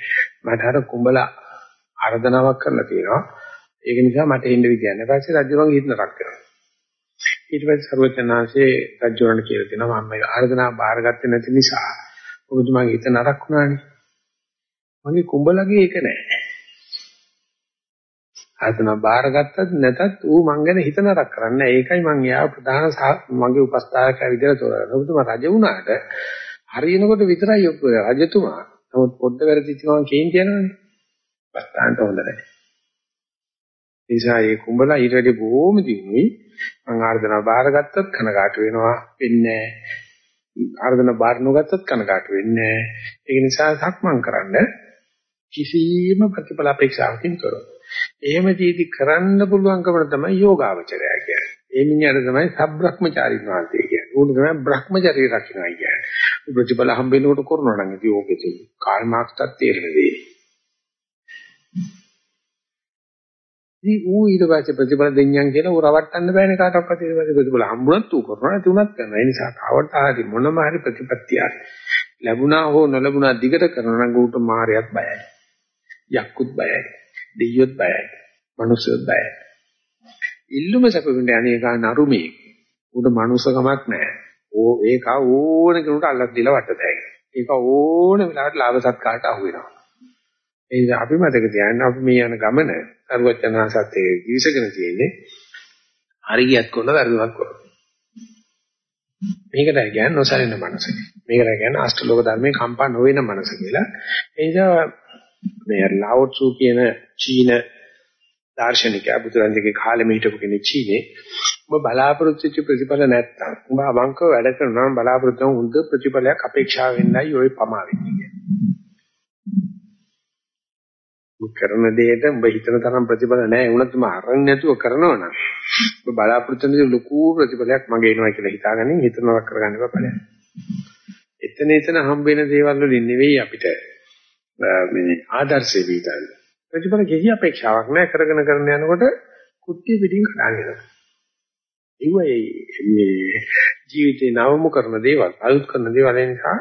මට අර කුඹලා ආර්දනාවක් කරලා තියෙනවා. ඒක නිසා මට එන්න විදියක් නෑ. ඊපස්සේ රජුරුවන්ගේ හිත නරක කරනවා. ඊට පස්සේ සරුවචනාංශේ රජුරණ කියලා දෙනවා මම මේ ආර්දනාව බාරගත්තේ නැති නිසා ඔබතුමාගේ හිත නරක වුණානේ. මගේ කුඹලගේ ඒක නෑ. ආර්දනාව බාරගත්තත් නැතත් ඌ මං ගැන හිත නරක කරන්නේ. ඒකයි මං එයා ප්‍රධාන මගේ උපස්ථායකයා විදිහට තෝරනවා. ඔබතුමා රජ වුණාට හරියනකොට විතරයි රජතුමා. නමුත් පොඩ්ඩ වැරදිච්ච ගමන් කේන්ති යනවනේ. බස්තාන්ට හොඳ නැහැ. නිසා මේ කුඹලා ඊට වැඩි බොහොම දිනුයි මං ආර්දනා බාරගත්තත් කනකාට වෙනවා වෙන්නේ ආර්දනා බාර නොගත්තත් කනකාට වෙන්නේ ඒක නිසා සක්මන් කරන්න කිසියම් ප්‍රතිඵල අපේක්ෂාවකින් කරොත් එහෙම ජීවිත කරන්න පුළුවන්කම තමයි යෝගාවචරය කියන්නේ. ඒ මිනිහට තමයි සබ්‍රහ්මචාරින් වහන්සේ කියන්නේ. උන් තමයි බ්‍රහ්මචර්ය රකින්නයි කියන්නේ. ප්‍රතිඵල හම්බෙනකොට කරනවා නම් ඉතින් ඕකේ කාල් මාක්ස්ටත් තේරෙන දෙයක්. ඉතින් ඌ ඊට පස්සේ ප්‍රතිඵල දෙඤ්ඤම් කියලා ඌ රවට්ටන්න බෑනේ කාටවත් ඊට පස්සේ ප්‍රතිඵල හම්බුනත් ඌ කරනවා නැති උනත් කරනවා. ඒ නිසා කවට හරි මොනම හරි ප්‍රතිපත්තියක් ලැබුණා හෝ නොලැබුණා දිගට කරනවා නම් ඌට මායයක් බයයි. යක්කුත් බයයි. දෙයියොත් බයයි. මනුස්සයොත් බයයි. ඉල්ලුම සැපෙන්න අනේක නරුමේ. ඌට මනුස්සකමක් නැහැ. ඕ ඒක ඕන කෙනෙකුට අල්ලක් දීලා වටතයි. ඒක ඕන වෙලාවට ලාභ සත්කාරට අහු වෙනවා. ඒ නිසා අපි මතක තියාගන්න අපි මේ යන ගමන අරුවචනාසත් ඒ කිවිසගෙන තියෙන්නේ හරි ගියත් කොන්න වැරදුනත් කොන්න. මේකට කියන්නේ නොසලින මනස. මේකට කියන්නේ අෂ්ටලෝක ධර්මයේ කම්පා නොවන මනස කියලා. ඒ නිසා මේ ලාවෝට්සු කියන චීන දාර්ශනිකයා බුදුරජාණන්ගේ කාලෙම හිටපු කෙනෙක් චීනේ. ඔබ බලාපොරොත්තු වෙච්ච ප්‍රතිඵල නැත්තම් ඔබ අවංකව වැඩ කරනවා නම් බලාපොරොත්තු වුණ හොඳ ප්‍රතිඵලයක් අපේක්ෂා වෙන්නයි ඔය පමා වෙන්නේ කියන්නේ. කරන දෙයට උඹ හිතන තරම් ප්‍රතිඵල නැහැ වුණත් මම අරන් නැතුව කරනවා නම් ඔබ බලාපොරොත්තු වෙන ලොකු ප්‍රතිඵලයක් මගේ එනවා කියලා හිතාගන්නේ හිතනවා කරගන්න එපා බලන්න. එතන එතන හම්බ වෙන දේවල් වලින් නෙවෙයි අපිට මේ ආදර්ශේ විතරයි. ප්‍රතිඵල කිසි අපේක්ෂාවක් නැහැ කරගෙන කරන යනකොට කුට්ටිය පිටින් කඩාගෙන යනවා. ඒ මේ ජීවිතේ නවමු කරන දේවල් අලුත් කරන දේවල් නිසා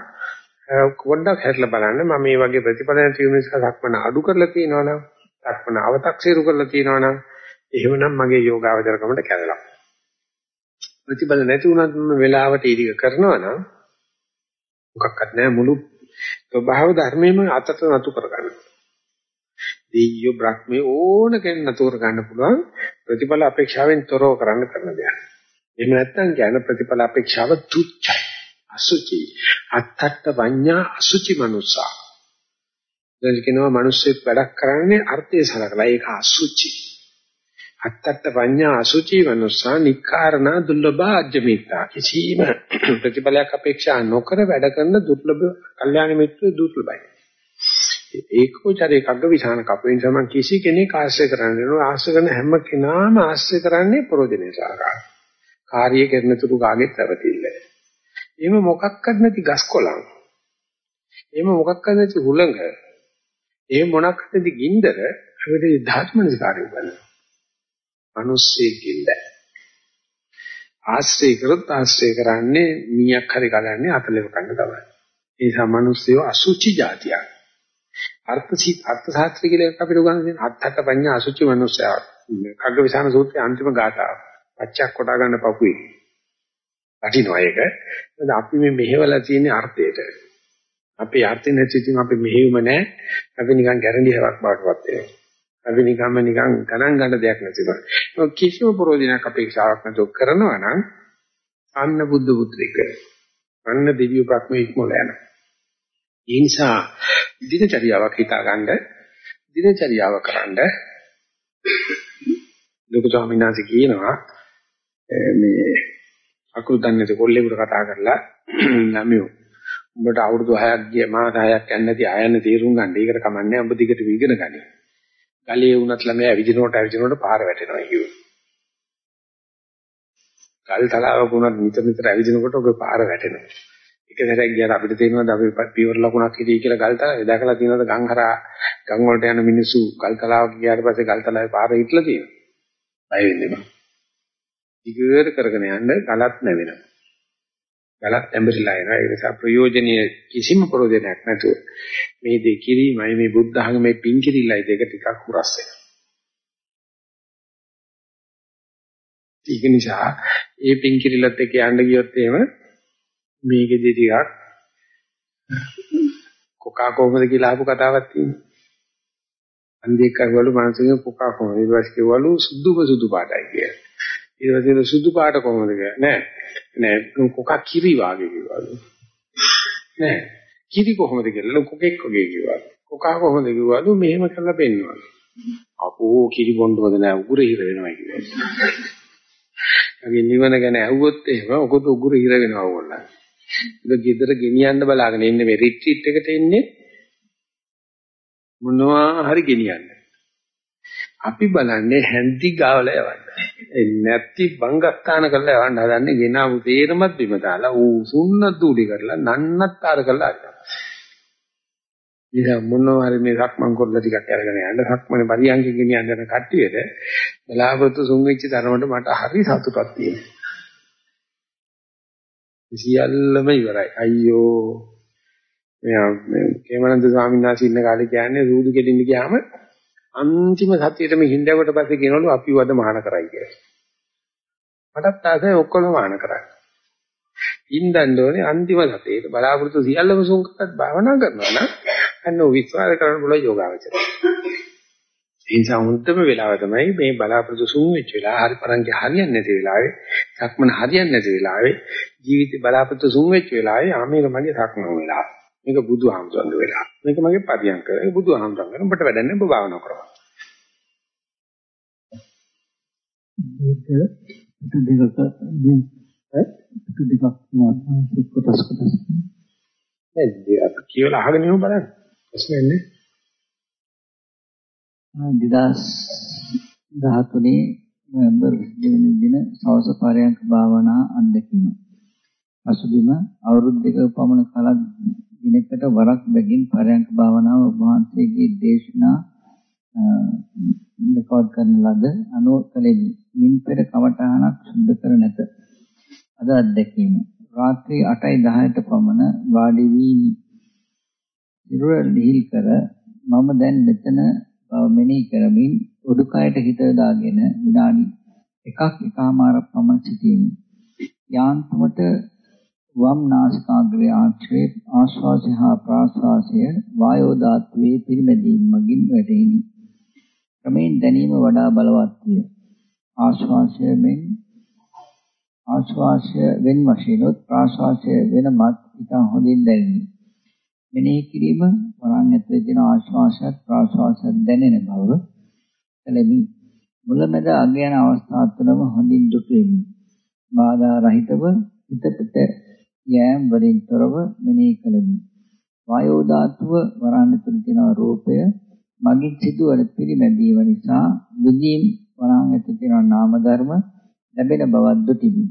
පොඩ්ඩක් හැරිලා බලන්න මම මේ වගේ ප්‍රතිඵල නැති වෙන නිසා සක්මන අඩු කරලා තියෙනවනම් සක්මන අව탁සීරු කරලා තියෙනවනම් එහෙමනම් මගේ යෝගාවචරකමට කැදලා ප්‍රතිඵල නැති වුණත් මම වෙලාවට ඉදික කරනවනම් මොකක්වත් නැහැ මුළු ස්වභාව ධර්මයෙන්ම අතට නතු කරගන්න දෙයියෝ බ්‍රහ්මේ ඕන කෙනෙක් නතර ගන්න පුළුවන් ප්‍රතිඵල අපේක්ෂාවෙන් තොරව කරන්න කරන දෙයක්. එහෙම නැත්නම් ඥාන ප්‍රතිඵල අපේක්ෂාව තුච්චයි. අසුචි. අත්තත්ත වඤ්ඤා අසුචි මනුසා. දැන් කියනවා මිනිස්සෙක් වැඩක් කරන්නේ අර්ථය සලකලා ඒක අසුචි. අත්තත්ත වඤ්ඤා අසුචි මනුසා නික්කාරණ දුර්ලභ අජ්ජමිතා. කිසිම [CLEARS THROAT] ප්‍රතිඵලයක් අපේක්ෂා නොකර වැඩ කරන දුර්ලභ කල්යාණ මිත්‍ර දුර්ලභයි. ඒකෝචරේ කග්ග විසාන කපෙන් සමන් කිසි කෙනෙක් ආශ්‍රය කරන්නේ නෝ ආශ්‍රය කරන හැම කෙනාම ආශ්‍රය කරන්නේ ප්‍රෝජනේ සාකා. කාර්ය කරන තුරු කාගෙත් පැවතිල්ල. එහෙම මොකක්වත් නැති ගස් කොළන්. එහෙම මොකක්වත් නැති හුළඟ. එහෙම මොනක්වත් නැති ගින්දර අපිට ධාත්මනිකාරය කරනවා. මිනිස්සෙකින්ද. ආශ්‍රය කරොත් ආශ්‍රය කරන්නේ මීයක් හරි කලන්නේ අතලෙව කන්න තමයි. ඒ නිසා මිනිස්සු අසුචි జాතියක්. අර්ථ අර්ථ ශාස්ත්‍ර කියලා අපිට උගන්වන්නේ අත්තක පඤ්ඤා අසුචි මනුස්සයා. කග්ගවිසාන සූත්‍රයේ අන්තිම ගාථාව. පච්චක් කොටා ගන්න පපුවේ. වටිනවා ඒක. මොකද අපි මේ මෙහෙवला තියෙන අර්ථයට. අපේ අර්ථය නැති ඉතින් අපි මෙහෙවම නැහැ. අපි නිකන් ගැරන්ටි හවක් බවටපත් වෙනවා. අපි නිකම්ම නිකන් ගණන් ගන්න දෙයක් නැතිව. කිසිම ප්‍රෝජනයක් අපේක්ෂාවක් නැතුව කරනවා නම් අන්න බුද්ධ පුත්‍රයෙක් අන්න දෙවියෝ බ්‍රහ්මී ඉක්මොල යනවා. ඒ නිසා දිනචරියාවක් හිතාගන්න දිනචරියාව කරන්න ලොකු ස්වාමීන් වහන්සේ කියනවා මේ අකුරු දන්නේ නැති කොල්ලෙකුට කතා කරලා ළමයෝ උඹට අවුරුදු 6ක් ගිය මාස 6ක් යන්නේ නැති ආයන්න තීරුම් ගන්න. ඒකට කමන්නේ උඹ දිගට ඉගෙන ගනි. ගලේ වුණත් ළමයා ඇවිදිනකොට ඇවිදිනකොට පාර වැටෙනවා කියුවා. ගල් තලාවක වුණත් නිතර නිතර ඇවිදිනකොට ඔබ පාර වැටෙනවා. එක සැරයක් ගියාට අපිට තේරෙනවද අපි පියවර ලකුණක් හිටියේ කියලා ගල් තලාවේ දැකලා තියෙනවද ගම් හරහා ගම් වලට යන මිනිස්සු ගල් තලාවක ගියාට පස්සේ ගල් තලාවේ පාර හිටලා තියෙනවා. බය වෙන්නේ නැහැ. දිගට කරගෙන යන්න ගලත් නැවෙනවා. ගලත් ඇඹරිලා එනවා. ඒ නිසා ප්‍රයෝජනීය කිසිම ප්‍රයෝජනයක් නැතුව මේ දෙක කිරීමයි මේ බුද්ධ ධර්මයේ පින් කිරිල්ලයි දෙක ටිකක් හුරස් වෙනවා. ඒක නිසා ඒ පින් කිරිල්ලත් එක්ක යන්න ගියොත් එහෙම මේකෙදි ටිකක් කොකා කොහමද කියලා අහපු කතාවක් තියෙනවා. අන්දියෙක් අහවලු මනසෙන් කොකා කොහමද ඊට පස්සේ කිව්වලු සුදුම සුදු පාටයි කියලා. ඊට පස්සේ සුදු පාට කොහමද කියලා. නෑ නෑ කොකා කිරි වාගේ කිව්වලු. නෑ කිරි කොහමද කියලා කොකෙක් වගේ කිව්වලු. කොකා කොහමද කිව්වලු මෙහෙම කරලා පෙන්වනවා. අපෝ කිරි බොන්න හොඳ නෑ උගුර හිර වෙනවා කිව්වා. අගේ නිවන ගැන ඇහුවොත් එහෙම ඔකද උගුර හිර වෙනවා ඕගොල්ලන්. ඒක ගෙදර ගෙනියන්න බලාගෙන ඉන්නේ මේ රිට්‍රීට් එකට එන්නේ මොනවා හරි ගෙනියන්න. අපි බලන්නේ හැන්දි ගාවල යවන්න. ඒ නැති බංගස්ථාන කරලා යවන්න හදන්නේ ගෙනාවු තේරමත් බිම දාලා ඌ සුන්නත් දූලි කරලා නන්නත්තර කරලා අරිනවා. ඉතින් මොනවා හරි මේ සක්මන් කරලා ටිකක් අරගෙන යන්න සක්මනේ පරියන්ක ගෙනියන්න යන කට්ටියට බලාපොරොත්තු සුන් වෙච්ච තරමට මට හරි සතුටක් තියෙනවා. සියල්ලම ඉවරයි. අයියෝ. මෙයා මේ කේමනන්ද ස්වාමීන් වහන්සේ ඉන්න කාලේ කියන්නේ රූදු කෙලින්න ගියාම අන්තිම සතියේටම හින්දවට පස්සේ කියනවලු අපි වද මහාන කරයි කියලා. මටත් ආසයි ඔක්කොම මහාන කරා. ඉන්දන්න ඕනේ අන්තිම සතියේට බලාපොරොත්තු සියල්ලම සුන්කත් භාවනා කරනවා නම් අන්න විශ්වාස කරන්න පුළුවන් යෝගාවචරය. ඒ නිසා මුත්තම වෙලාව තමයි මේ බලාපොරොත්තු සුන් වෙච්ච වෙලාව හරි පරංගේ හරියන්නේ නැති වෙලාවේ සක්මන හරියන්නේ නැති වෙලාවේ ජීවිතේ බලාපොරොත්තු සුන් වෙච්ච වෙලාවේ ආ මේක මගේ සක්මන වෙලාව මේක බුදුහාමුදුරන්ගේ වෙලාව මේක මගේ පරියන්ක ඒක බුදුහාමුදුරන්ගේ උඹට වැඩන්නේ ඔබ භාවනා කරනවා ඒක දෙකක දෙකක් කොටස් කොටස් ඒ අපි කියලා අහගෙන ඉමු බලන්න ප්‍රශ්නේ නැහැ 2013 නොවැම්බර් 22 වෙනි දින සවස පරයන්ක භාවනා අත්දැකීම. අසුබිම අවුරුදු දෙකක පමණ කලක් දිනකට වරක් බැගින් පරයන්ක භාවනාව ඔබ වහන්සේගේ දේශනා රෙකෝඩ් කරන ලද අනුකලෙමි. මින් පෙර කවටහනක් සුද්ධ කර නැත. අද අත්දැකීම. රාත්‍රී 8යි 10ට පමණ වාඩි වී ඉරුර ලිහිල් කර මම දැන් මෙතන බව මෙනෙහි කරමින් උඩුකයට හිත දාගෙන විනාඩි එකක් එකමාරක් පමණ සිටියෙමි. යාන්ත්‍රමට වම් නාසිකාග්‍රයේ ආශ්‍රේ ආශ්වාසය හා ප්‍රාශ්වාසය වායෝ ධාතුවේ පිරිමැදීම මගින් වැටෙනි. ක්‍රමෙන් දැනීම වඩා බලවත් විය. ආශ්වාසයෙන් ආශ්වාසය වෙන වශයෙන්ොත් ප්‍රාශ්වාසය වෙනමත් ඉතා හොඳින් දැනිනි. මෙනෙහි කිරීම වරන් ඇතුලේ තියෙන ආශ්වාසයත් ප්‍රාශ්වාසයත් දැනෙන බව කලමි. මුලමෙද අග යන අවස්ථා තුනම හොඳින් දුටුවෙමි. බාධා රහිතව හිත පිට යෑම වලින් තොරව මෙනෙහි කළෙමි. වායෝ ධාතුව වරන් ඇතුලේ තියෙන රූපය මගින් සිදුවන පිළිමැදීම නිසා විදීම් වරන් ඇතුලේ තියෙන නාම ධර්ම ලැබෙන බවක් දුටිමි.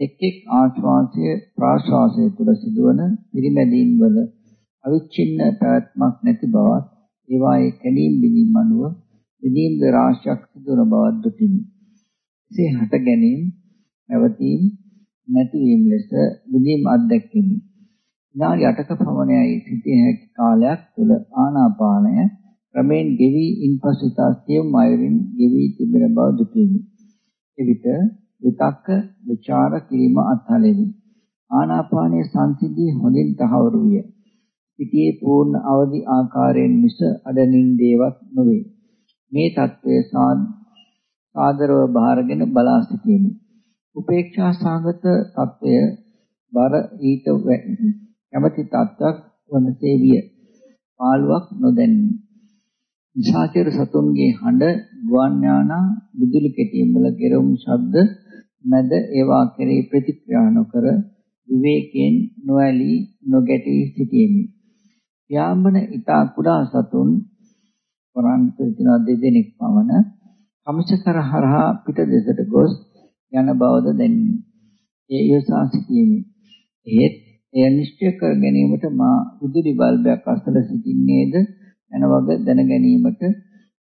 එක් එක් ආශ්වාසය ප්‍රාශ්වාසය තුළ සිදුවන පිරිමැදීම් වල අවිච්ඡින්න පැවැත්මක් නැති බවත් ඒවායේ කැඩීම් බිඳීම් අනුව බිඳීම් ද රාශියක් සිදුවන බවක් දුටිමි. එසේ හට ගැනීම පැවතීම් නැතිවීම ලෙස විදීම් අත්දැකීම. විනාඩි 8ක පමණයි සිටින කාලයක් තුළ ආනාපානය ක්‍රමෙන් ගෙවි ඉන්පසු ඉතාසියම් මයරින් ගෙවි තිබෙන බව දුටුවෙමි. එවිට විතක්ක ਵਿਚාර කිරීම අත්හලෙමි. ආනාපානයේ සංසිද්ධිය හොඳින් තහවුරු විය. සිටියේ පූර්ණ අවදි ආකාරයෙන් මිස අඩනින් දේවත් නොවේ. මේ தત્ත්වය සාදරව බාරගෙන බලා සිටීමේ උපේක්ෂා සාගත తত্ত্বය බර ඊට කැමැති තත්ත්වයක් වනසේ විය. පාළුවක් නොදැන්නේ. නිසාචර සතුන්ගේ හඬ ගුවන් යානා විදුලි කෙටීම් වල ගෙරුම් ශබ්ද මැද ඒවා කෙරෙහි ප්‍රතික්‍රියා නොකර විවේකයෙන් නොඇලී නොගැටී සිටීමි. යාඹන ඊතා කුඩා සතුන් වරන්තර දින දෙදෙනෙක් පමණ කමිෂකර හරහා පිට දෙසට ගොස් යන බවද දැනිනි. ඒ යසා සිටීමේ එහෙත් එය නිශ්චය කර ගැනීමට මා විදුලි බල්බයක් අසල සිටින්නේද යන වග දැන ගැනීමට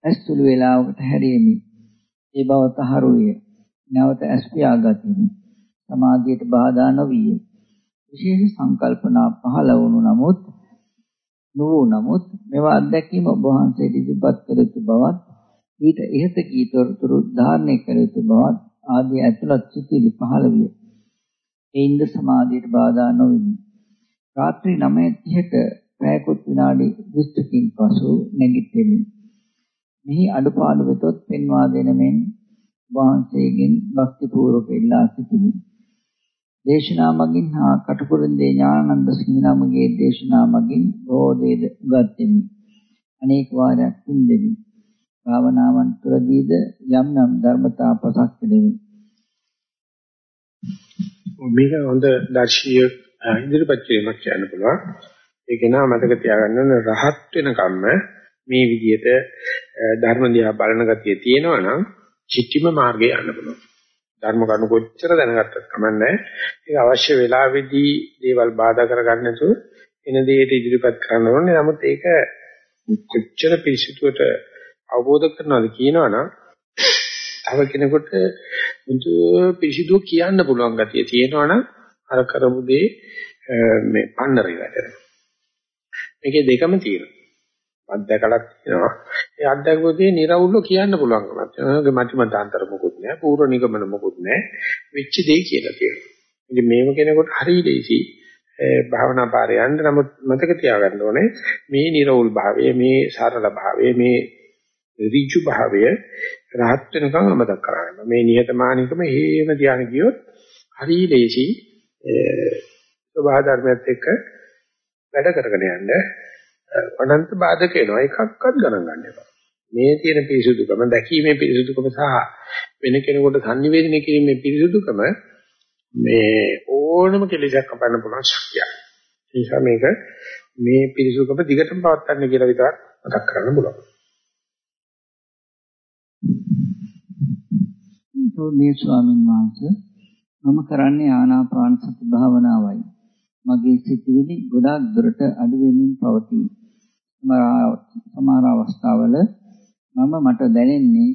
ඇස් සුළු වේලාවකට හැරීමි. ඒ බව තහරු විය. නැවත ඇස් පියාගතිමි. සමාධියට බාධා නොවිය. විශේෂ සංකල්පනා පහළ වුණු නමුත් නොවු නමුත් මේවා අත්දැකීම ඔබ වහන්සේට ඉදිරිපත් කළ යුතු බවත් ඊට ඉහත කීතරතුරු ධාරණය කළ යුතු බවත් ආදී ඇතුළත් සිතිවිලි පහළ විය. ඒින්ද සමාධියට බාධා නොවිනි. රාත්‍රී 9:30ට පැයකුත් විනාඩි 20කින් පසු නැගිටෙමි. මෙහි අඩපාඩු වෙතොත් පෙන්වා දෙන මෙන් වහන්සේගෙන් භක්තිපූර්වක ඉල්ලා සිටිමි. දේශනා මගින් හා කටුකුරුන්දේ ඥානানন্দ සිංහනාමගේ දේශනා මගින් බෝධේද උගත් දෙමි. අනේක වාරයක් පින් දෙමි. භාවනාවන් තුරදීද යම් යම් ධර්මතා පසක් දෙමි. මේක හොඳ දර්ශීය ඉදිරිපත් කිරීමක් කියන්න පුළුවන්. ඒක නා මතක තියාගන්න රහත් වෙනකම්ම මේ විදිහට ධර්ම දිහා බලන ගතිය තියෙනවා නම් චිත්තිම මාර්ගේ යන්න පුළුවන්. ධර්ම කරුණු කොච්චර දැනගත්තත් කමන්නේ. ඒක අවශ්‍ය වෙලාවෙදී දේවල් බාධා කරගන්න නැතුව එන දෙයට ඉදිරිපත් කරන්න ඕනේ. නමුත් ඒක කොච්චර පිළිසිතුවට අවබෝධ කරනවද කියනවනම් තව කෙනෙකුට මුතු පිළිසිතුව කියන්න පුළුවන් ගතිය තියෙනවනම් අර කරමු දේ මේ පන්නරේ වැඩ. මේකේ දෙකම තියෙනවා. අත්දැකලක් තියෙනවා. ඒ අත්දැකුවේදී නිර්වුල්ව කියන්න පුළුවන්කමක් තියෙනවා. මති මතාන්තර මොකුත් නැහැ. පූර්ව නිගමන මොකුත් නැහැ. වෙච්ච දේ කියලා කියනවා. ඉතින් මේව කෙනෙකුට හරිය දෙයිසි. භාවනා පාරේ යන්න නමුත් මතක තියාගන්න ඕනේ මේ නිර්වුල් භාවය, මේ සරල භාවය, මේ ඍජු භාවය රහත් වෙනකන් අමතක කරගන්න. මේ නිහතමානීකම හේම ධානය ගියොත් හරිය දෙයිසි. සබහා ධර්මයත් එක්ක වැඩ කරගෙන යන්න අනන්ත බාධක එනවා එකක්වත් ගණන් ගන්න එපා. මේ තියෙන පිරිසුදුකම දැකීමේ පිරිසුදුකම සහ වෙන කෙනෙකුට sannivedana කිරීමේ පිරිසුදුකම මේ ඕනම කෙලෙසක් අපන්න පුළුවන් ශක්තියක්. ඒ නිසා මේක මේ පිරිසුදුකම දිගටම පවත් ගන්න කියලා විතරක් මතක් කරන්න පුළුවන්. මේ ස්වාමීන් වහන්සේ මම කරන්නේ ආනාපාන සති භාවනාවයි. මගේ සිතුවිලි ගොඩාක් දුරට අඩු වෙමින් පවතී. සමහර අවස්ථාවල මම මට දැනෙන්නේ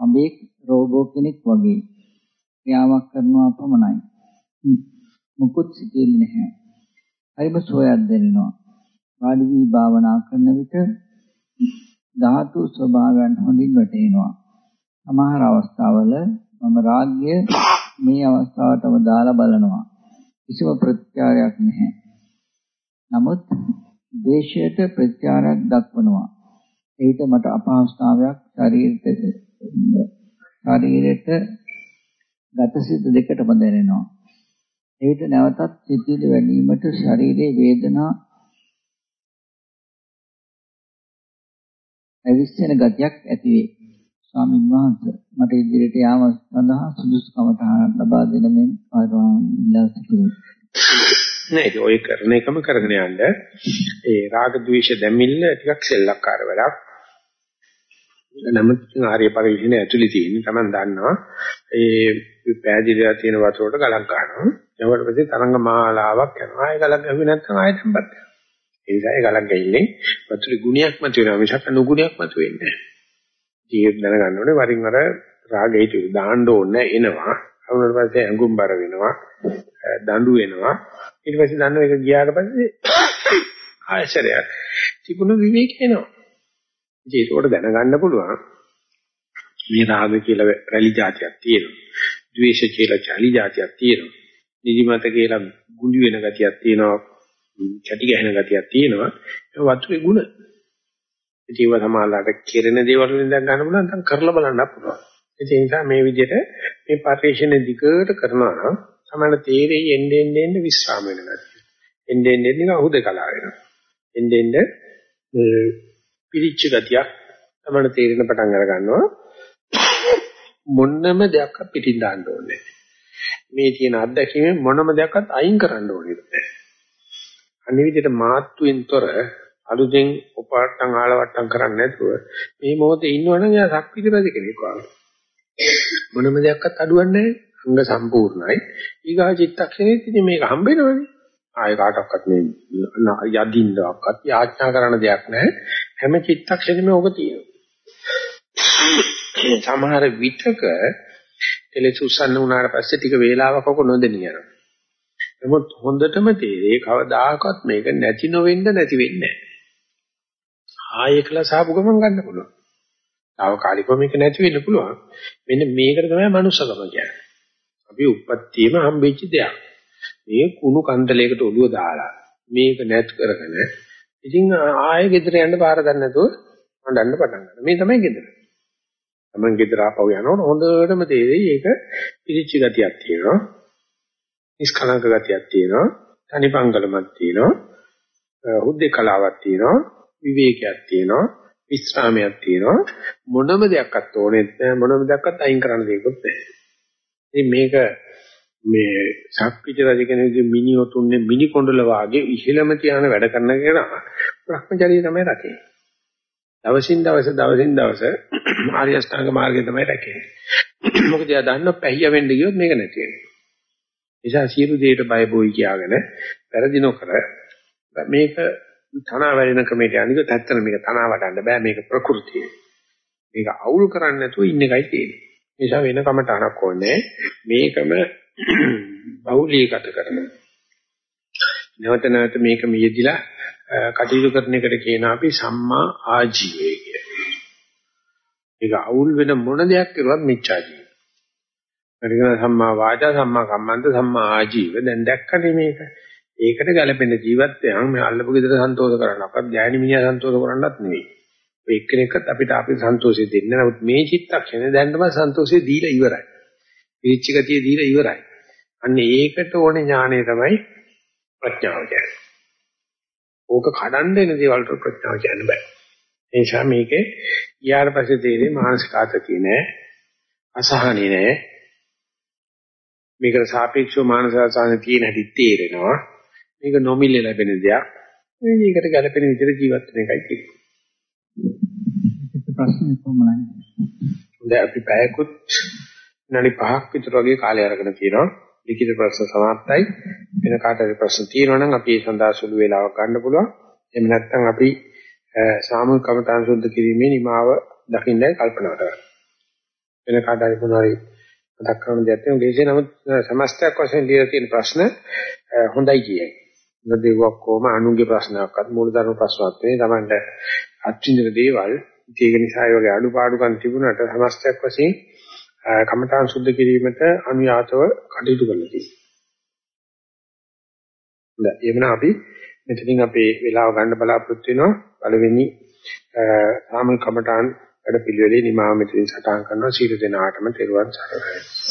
අඹේ රෝබෝ කෙනෙක් වගේ ක්‍රියාවක් කරනවා පමණයි. මුකුත් සිතුවිලි නැහැ. හරිම සෝයක් දැනෙනවා. වාඩි වී භාවනා කරන විට ධාතු ස්වභාවයන් හොඳින් වැටහෙනවා. සමහර අවස්ථාවල මම රාග්‍ය මේ අවස්ථාවටම දාලා බලනවා. කිසිම ප්‍රත්‍යාරයක් නැහැ. නමුත් දේශයට ප්‍රත්‍යාරයක් දක්වනවා. ඒකට මට අපහසුතාවයක් ශරීරයට ශරීරයට ගතසිත දෙකටම දැනෙනවා. ඒකට නැවතත් සිතිවිලි වැඩිවීමට ශරීරයේ වේදනා අවිස්සෙන ගතියක් ඇති වේ. ස්වාමීන් වහන්සේ මට ඉදිරියට යාම සඳහා සුදුසුකමට ලබා දෙන මෙන් ආරාම ඉල්ලා සිටිනවා. නෑ ඒක ඔය කරන එකම කරගෙන යන්න ඒ රාග ద్వේෂ දැමිල්ල ටිකක් සෙල්ලක්කාර වැඩක්. නමුත් ආර්ය පරිශීලනය ඇතුළේ තියෙන තමයි දන්නවා ඒ පෑදිලා තියෙන වතුරට ගලක් ගන්නවා. ඊට පස්සේ තරංග මාලාවක් යනවා. ආයෙ ගලක් ගහුවේ නැත්නම් ආයෙ තැම්පත් වෙනවා. ඒ නිසා ඒ ගලක් ගින්නේ වතුරේ ගුණයක් මත වෙනවා මිසක් නුගුණයක් මත වෙන්නේ නැහැ. ජීවිත දැනගන්න ඕනේ වරින් වර රාගයට දාන්න ඕනේ එනවා. අවුනට පස්සේ ඇඟුම් බර වෙනවා. දඬු වෙනවා. ඊට පස්සේ දඬු එක ගියාට පස්සේ ආයසරයක් තිබුණු විවේක එනවා. ඒකට දැනගන්න පුළුවන් මේ රාග කියලා රැලි જાතියක් තියෙනවා. ද්වේෂ කියලා චලි જાතියක් තියෙනවා. නිදිමත කියලා ගුඳි වෙන ගතියක් තියෙනවා. චටි ගැහෙන ගතියක් තියෙනවා. ඒ වතුරේ ಗುಣ ඒව සමාලාට කෙරෙන දේවල් වලින් දැන් ගන්න පුළුවන් නැත්නම් කරලා බලන්න පුළුවන්. ඒ නිසා මේ විදිහට මේ පරිශ්‍රණය දිගට කරනවා නම් තමයි තේරෙයි එන්නේ එන්නේ විස්්‍රාම වෙන ගතිය. එන්නේ එන්නේ නිකන් හුදකලා වෙනවා. එන්නේ එන්නේ පිරිච්ච ගතියක් තමයි තේරෙන පටන් අර ගන්නවා. මොන්නම දෙයක් පිටින් දාන්න ඕනේ මේ තියෙන අත්දැකීමෙන් මොනම දෙයක්වත් අයින් කරන්න ඕනේ නැහැ. අනිත් විදිහට මාත්තුවෙන් තොර අලුතෙන් උපාට්ටම් ආලවට්ටම් කරන්නේ නැතුව මේ මොහොතේ ඉන්නවනම් එයා සක්විති රජ කෙනෙක් වගේ. මොනම දෙයක්වත් අඩුවන්නේ අංග සම්පූර්ණයි. ඊගා චිත්තක්ෂණෙත් ඉතින් මේක හම්බ වෙනවනේ. ආය කාටවත් මේ යදින්නවක්වත් යාඥා කරන දෙයක් නැහැ. හැම චිත්තක්ෂණෙම ඕක තියෙනවා. සමහර විටක එලෙසුසන්න වුණාට පස්සේ ටික වේලාවක් ඔක නොදෙනිය යනවා. නමුත් හොඳටම තේරෙයි කවදාකවත් මේක නැති නොවෙන්න නැති වෙන්නේ නැහැ. ආයෙකලා සාපු ගමන් ගන්න පුළුවන්. తాවකාලිකව මේක නැති වෙන්න පුළුවන්. මෙන්න මේකට තමයි මනුස්සකම කියන්නේ. අපි උප්පත්තියම හම්බෙච්ච දෙයක්. මේ කුණු කන්දලයකට ඔළුව දාලා මේක නැත් කරගෙන ඉතින් ආයෙ ගෙදර යන්න පාර දන්නේ නැතුව හඬන්න පටන් ගන්නවා. මේ තමයි ගෙදර. Taman ගෙදර ආපහු යනකොට හොඳටම තේරෙයි ඒක පිරිච්ච ගතියක් තියෙනවා. නිෂ්කලංක ගතියක් තියෙනවා. තනිපංගලමක් තියෙනවා. හුද්දේ කලාවක් තියෙනවා. විවේකයක් තියෙනවා. විස්රාමයක් තියෙනවා. මොනම දෙයක්වත් ඕනෙත් නැහැ. මොනම දෙයක්වත් අයින් කරන්න දෙයක්වත් නැහැ. ඉතින් මේක මේ සක්විති රජ කෙනෙකුගේ මිනිඔතුන්නේ මිනි කොණ්ඩල වාගේ ඉහිලම තියාන වැඩ කරන කෙනා භ්‍රමචර්යය තමයි රකින්නේ. දවසින් දවස දවසින් දවස [CLEARS THROAT] ආර්ය අෂ්ටාංග මාර්ගය තමයි රැකෙන්නේ. [CLEARS THROAT] මොකද එයා දන්නවා පැහිය වෙන්න ගියොත් මේක නැති වෙනවා. නිසා සියලු දෙයට බය බොයි කියාගෙන වැරදි නොකර මේක තනවා වැඩෙන ක්‍රමයට අනික ඇත්තට මේක තනවා වඩන්න බෑ මේක ප්‍රകൃතිය. මේක අවුල් කරන්නේ නැතුව ඉන්න එකයි තියෙන්නේ. නිසා වෙන කමටහනක් ඕනේ මේකම [CLEARS THROAT] බහුලීගත කරනවා. නැවත නැවත මේක මියදිලා කටයුතු කරන එකට කියන අපි සම්මා ආජීවය කියලා. ඒක අවුල් වෙන මොන දෙයක් කරුවත් මිච්ඡා ජීව. හරිද සම්මා වාචා සම්මා කම්මන්ත සම්මා ආජීව දැන් දැක්කනේ මේක. ඒකට ගැළපෙන ජීවිතයන් මේ අල්ලපු ගෙදර සන්තෝෂ කරන්නවත් ඥානි මිනිහා සන්තෝෂ කරන්නත් නෙවෙයි. ඔය එක්කෙනෙක්වත් අපිට අපි සන්තෝෂය දෙන්නේ නැහැ. නමුත් මේ චිත්තක්ෂණය දැන් තමයි සන්තෝෂය දීලා ඉවරයි. පිරිච්ච ගතිය දීලා ඉවරයි. අන්න ඒකට ඕනේ ඥානය තමයි ප්‍රඥාව කියන්නේ. ඕක කඩන්න එන දේවල් වලට ප්‍රඥාව කියන්න බෑ. ඒ නිසා මේකේ ඊයාට පස්සේ තේරෙන්නේ මානසික ආතතිය නෑ. අසහනෙ නෑ. මේකට සාපේක්ෂව මානසික ආසන තියෙන හැටි තේරෙනවා. මේක නොමිලේ ලැබෙන දෙයක්. මේකට ගැළපෙන විදිහට ජීවත් වෙන එකයි තියෙන්නේ. ප්‍රශ්නේ කොහොමද? දැන් අපි පැයකුත් විනාඩි 5ක් විතර වගේ කාලය අරගෙන තියෙනවා. ලිඛිත ප්‍රශ්න සමාප්තයි. වෙන කාටද ප්‍රශ්න තියෙනවා නම් අපි ඒ සඳහා සුළු වේලාවක් ගන්න පුළුවන්. එහෙම නැත්නම් අපි සාමූහික කමඨාන් සුද්ධ කිරීමේ නිමාව දකින්නයි කල්පනා කරන්නේ. වෙන කාටද මොනවාරි මතක් කරන දෙයක් තියෙනවා. විශේෂ නමුත් සමස්තයක් වශයෙන් දීලා තියෙන ප්‍රශ්න හොඳයි කියයි. නදේවක් කොහම අනුන්ගේ ප්‍රශ්නයක්වත් මූලධර්ම ප්‍රශ්නවත් නෙවෙයි. Tamanට අත්විඳින දේවල් ඒක නිසා ඒ වගේ අඩුපාඩුකම් තිබුණාට සමස්තයක් වශයෙන් කමඨාන් සුද්ධ කිරීමට අනුයාතව කටයුතු කරලා තියෙනවා. හොඳයි එහෙනම් අපි මෙතනින් අපේ වේලාව ගන්න බලාපොරොත්තු වෙනවා. පළවෙනි සාමල් කමඨාන් වැඩ පිළිවෙලේ නිමාව මෙතනින් සටහන් කරනවා සීල දෙනාටම තෙරුවන් සරණයි